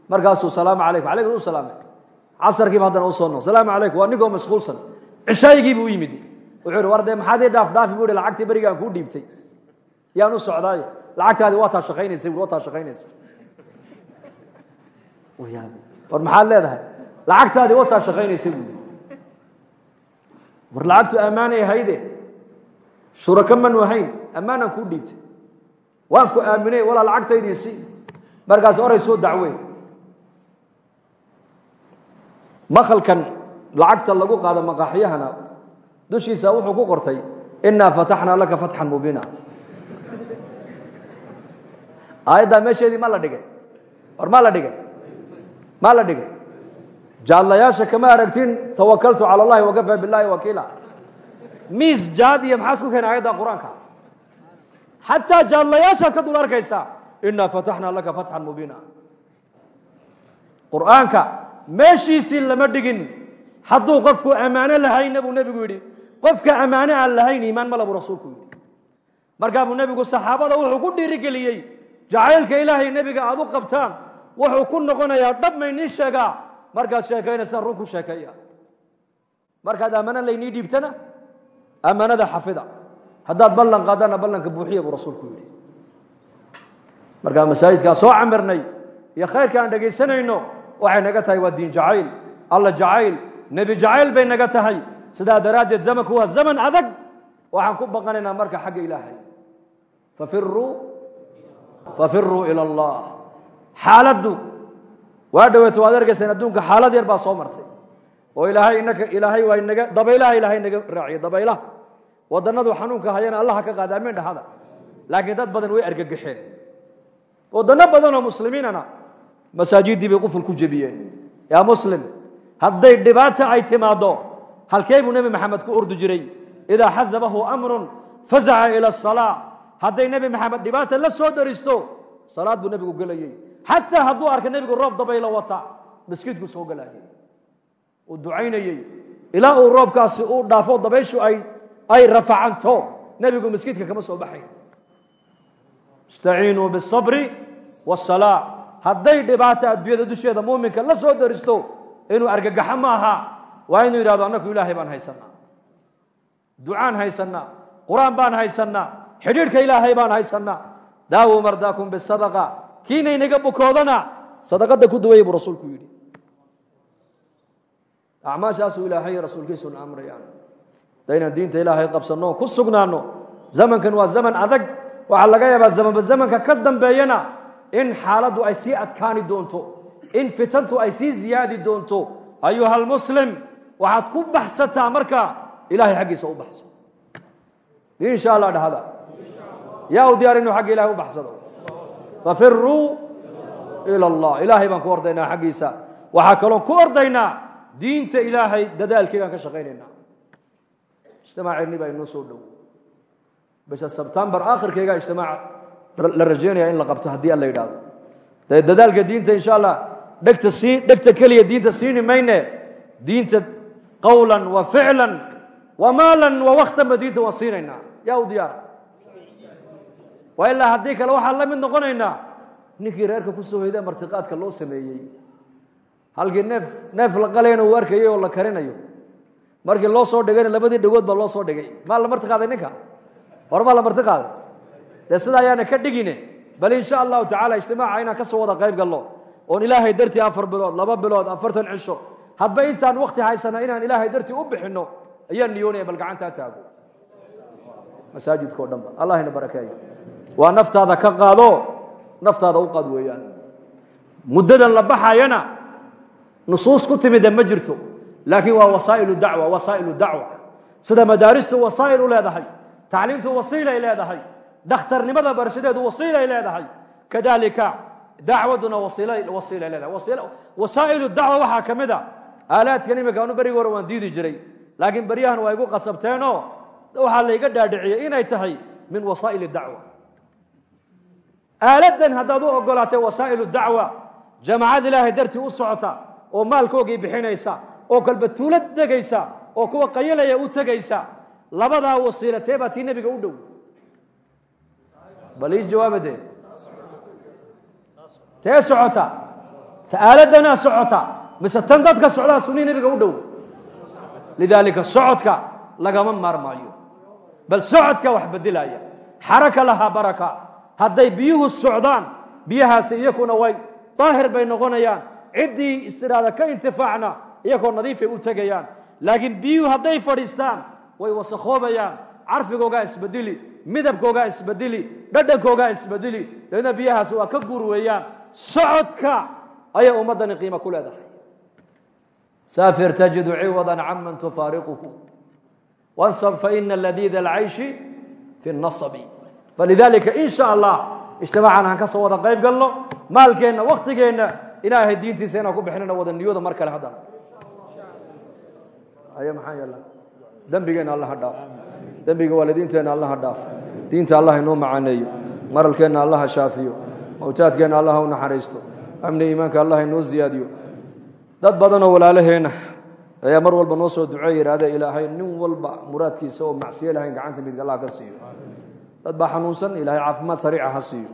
Markaasuu salaamu calaykum alaykum u salaamay. Casarkiiba haddana u soo noq salaamu calaykum waa ninkoo mashquulsan. Cishaayigiibu u yimid. Wuxuu ihi war dee maxaad ii dhaaf dhaafi? Buu ihi lacagtii berigaan kuu dhiibtay. Yaan u socdaaye. Lacagtaadi waa taa shaqaynaysa waa taa shaqaynaysa. War maxaad leedahay? Lacagtaadi waa taa shaqaynaysa buu war lacagtu ammaanay ahayde shuraka manu ahayn ammaanaan kuu dhiibtay. Waan ku aaminay walaa lacagtaydiisi markaas oray soo dacweyn makalkan lacagta lagu qaado maqaaxyahana dushiisa wuxuu ku qortay inaa fataxnaa laka fatxan mubiina. Aayaddaa meesheedii ma la dhigay. War ma la dhigay? Ma la dhigay jaadlayaasha kama aragtin tawakaltu cala allahi wakafaa billahi wakiila. Miis jaad iyo maxaa isku keena ayadda qur'aanka. Ka dul arkaysaa inaa fataxnaa laka fatxan mubiina. Qur'aanka meeshiisii lama dhigin. Hadduu qofku ammaano lahayna buu nebigu yidhi qofka ammaano aan lahayn iimaan mala buu rasuulku yidhi. Markaa buu nebigu saxaabada wuxuu ku dhiirigeliyey jacaylka ilaahay nebiga aad u qabtaan wuxuu ku noqonayaa dhab maynii sheegaa markaad sheekaynaysaan run ku sheekeeya. Markaad ammaano laynii dhiibtana ammaanada xafida. Haddaad ballan qaadana ballanka buuxiya buu rasuulku yidhi. Markaa masaajidkaa soo camirnay iyo khayrka aan dhegaysanayno waxay naga tahay waa diin jacayl alla jacayl nebi jacayl bay naga tahay. Sidaa daraaddeed zamanku waa zaman adag. Waxaan ku baqanaynaa marka xagga ilaahay. Fafiruu ila allah. Xaaladdu waa dhaweeto waad argayseen adduunka xaalad yar baa soo martay. Oo ilaahay inaka ilaahay waa inaga dabaylaha ilaahay naga raaciyo dabaylaha wadannadu xanuunka hayana allaha ka qaada amiin dhahada. Laakiin dad badan way argagaxeen wadano badan oo muslimiinana masaajiddii bay quful ku jebiyeen. Yaa muslim hadday dhibaata ay timaaddo halkee buu nebi maxamed ku ordi jiray? Idaa xasabahu amrun fasaca ila asalaa hadday nebi maxamed dhibaata la soo daristo salaad buu nebigu gelayey xataa hadduu arka nebigu roob dabaylo wata maskiidku soo gelayay uu ducaynayey ilaa uu roobkaasi uu dhaafo dabayshu ay ay rafacanto nebigu maskiidka kama soo baxay istaciinuu biالصabri wالsalaa hadday dhibaata adduunyada dusheeda muuminka la soo daristo inuu argagaxo ma aha waa inuu yidhahdo annaku ilaahay baan haysanaa ducaan haysanaa qur-aan baan haysanaa xidhiidhka ilaahay baan haysanaa daawuu mardaakum bisadaqa kiinaynaga bukoodana sadaqada ku duwaya buu rasuulku yidhi. Acmaashaasuu ilaahay rasuulkiisuna amrayaan daynaan diinta ilaahay qabsanno ku sugnaano. Zamankan waa zaman adag waxaa laga yaabaa zamanba zamanka ka dambeeyana. In xaaladdu ay sii adkaani doonto in fitantu ay sii ziyaadi doonto. Ayuha almuslim waxaad ku baxsataa marka ilahay xaggiisa u baxso. Insha allah dhahda yaa u diyaar xagga ilahay u baxsado fafiruu ila allah ilaahay baan ku ordaynaa xaggiisa. Waxaa kaloon ku ordaynaa diinta ilaahay dadaalkeegaan ka shaqaynaynaa ijtimaaceennii baa inoo soo dhow. Bisha sebtembar aakhirkeyga ijtimaac la rajeynaya in la qabto haddii alla yidhaahdo. Dee dadaalka diinta insha allah dhegta sii dhegta keliya diinta siini mayne diinta qawlan wa ficlan wa maalan wa waktanba diinta waan siinaynaa. Yaa u diyaara waa ilaa haddii kale waxaan la mid noqonaynaa ninkii reerka ku soo hoyda martiqaadka loo sameeyey. Halkii neef neef la qalayna uu arkayay oo la karinayo. Markii loo soo dhigayna labadii dhagood baa loo soo dhigay. Maa la marti ninka? Hore maa la marti dee sida ayaana ka dhigine? Bal insha allahu tacala ijtimaaca inaan ka soo wada qayb galno oon ilaahay dartii afar bilood laba bilood afartan cisho. Hadba intaan wakti haysana inaan ilaahay dartii u bixinno ayaan niyoonaya bal gacantaa taago masaajidka o dhanba allah ina barakeeyo waa naftaada ka qaado naftaada u qaad weeyaan. Muddadan la baxayana nusuus ku timide ma jirto laakiin waa wasaa'ilu dacwa wasaa'ilu dacwa. Sida madaaristu wasaa'il u leedahay tacliimtu wasiilay leedahay dhakhtarnimada barashadeedu wasiilay leedahay kadalika dacwaduna wasiilay leedahay. Wasaa'ilu dacwa waxaa ka mid a aalaadkan imika anu berigi hore waan diidi jiray. Laakiin beryahan waa igu qasabteenoo waxaa layga dhaadhiciyey inay tahay min wasaa'il dacwa aaladan haddaad u ogolaatay wasaa'ilu dacwa jamacad ilaahay dartii u socota oo maalkoogii bixinaysa oo kalba tuula degaysa oo kuwa qayalaya u tegaysa labadaa wasiila tee baa tii nebiga u dhow? Bal ii jawaaba dee tee socota. Ta aaladanaa socota. Mise tan dadka socdaa sunii nebiga u dhow? Lidaalika socodka lagama maarmaayo. Bal socodka wax bedilaya xaraka lahaa baraka hadday biyuhu socdaan biyahaasi iyakuna way daahir bay noqonayaan. Ciddii istiraada ka intifaacna iyagoo nadiifay u tegayaan. Laakiin biyuhu hadday fadhiistaan way wasakhoobayaan. Carfigoogaa isbedili midabkoogaa isbedili dhadhankoogaa isbedili dabeedna biyahaasi waa ka guur weeyaan. Socodka ayay ummaddani qiimo ku leedahay. Saafir tajidu ciwada canman tufaariquhu. Wansab faina ladiida alcayshi fi nasabi falidaalika in sha allah ijtimaacan aan ka soo wada qayb galno. Maalkeenna waktigeenna ilaahay diintiisa inaan ku bixinana wada niyooda mar kale haddana. Aya maxaa yeela dembigeenna allaha dhaaf. Dembiga waalidiinteenna allaha dhaaf. Diinta allah inoo macaaneeyo maralkeenna allaha shaafiyo. Mawtaadkeenna allaha u naxariisto. Amni iimaanka allah inoo ziyaadiyo. Dad badanoo walaalaheenna ayaa mar walba noo soo duceey yidhahdee ilaahay nin walba muraadkiisa oo macsiye lahayn gacanta midga allah ka siiyo dad baa xanuunsan ilaahay caafimaad sariica ha siiyo.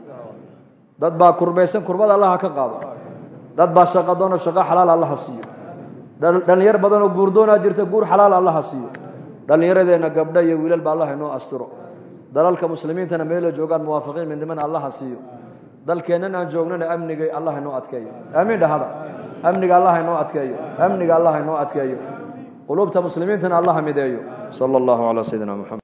Dad baa kurbaysan kurbada allah ha ka qaado. Dad baa shaqadoonoo shaqo xalaal allah ha siiyo. Dhallinyar badanoo guurdoonaa jirta guur xalaal allah ha siiyo. Dhallinyaradeenna gabdha iyo wiilalba allah inoo astiro dalalka muslimiintana meela joogaan muwaafiqiin midnimana allah siiyo. Dalkeennan aan joognana amnigay allah inoo adkeeyo. Aamiin dhahada amniga allah inoo adkeeyo. Amniga allah inoo adkeeyo. Quluubta muslimiintana allaha mideeyo. Sala allahu calaa sayidina muxamed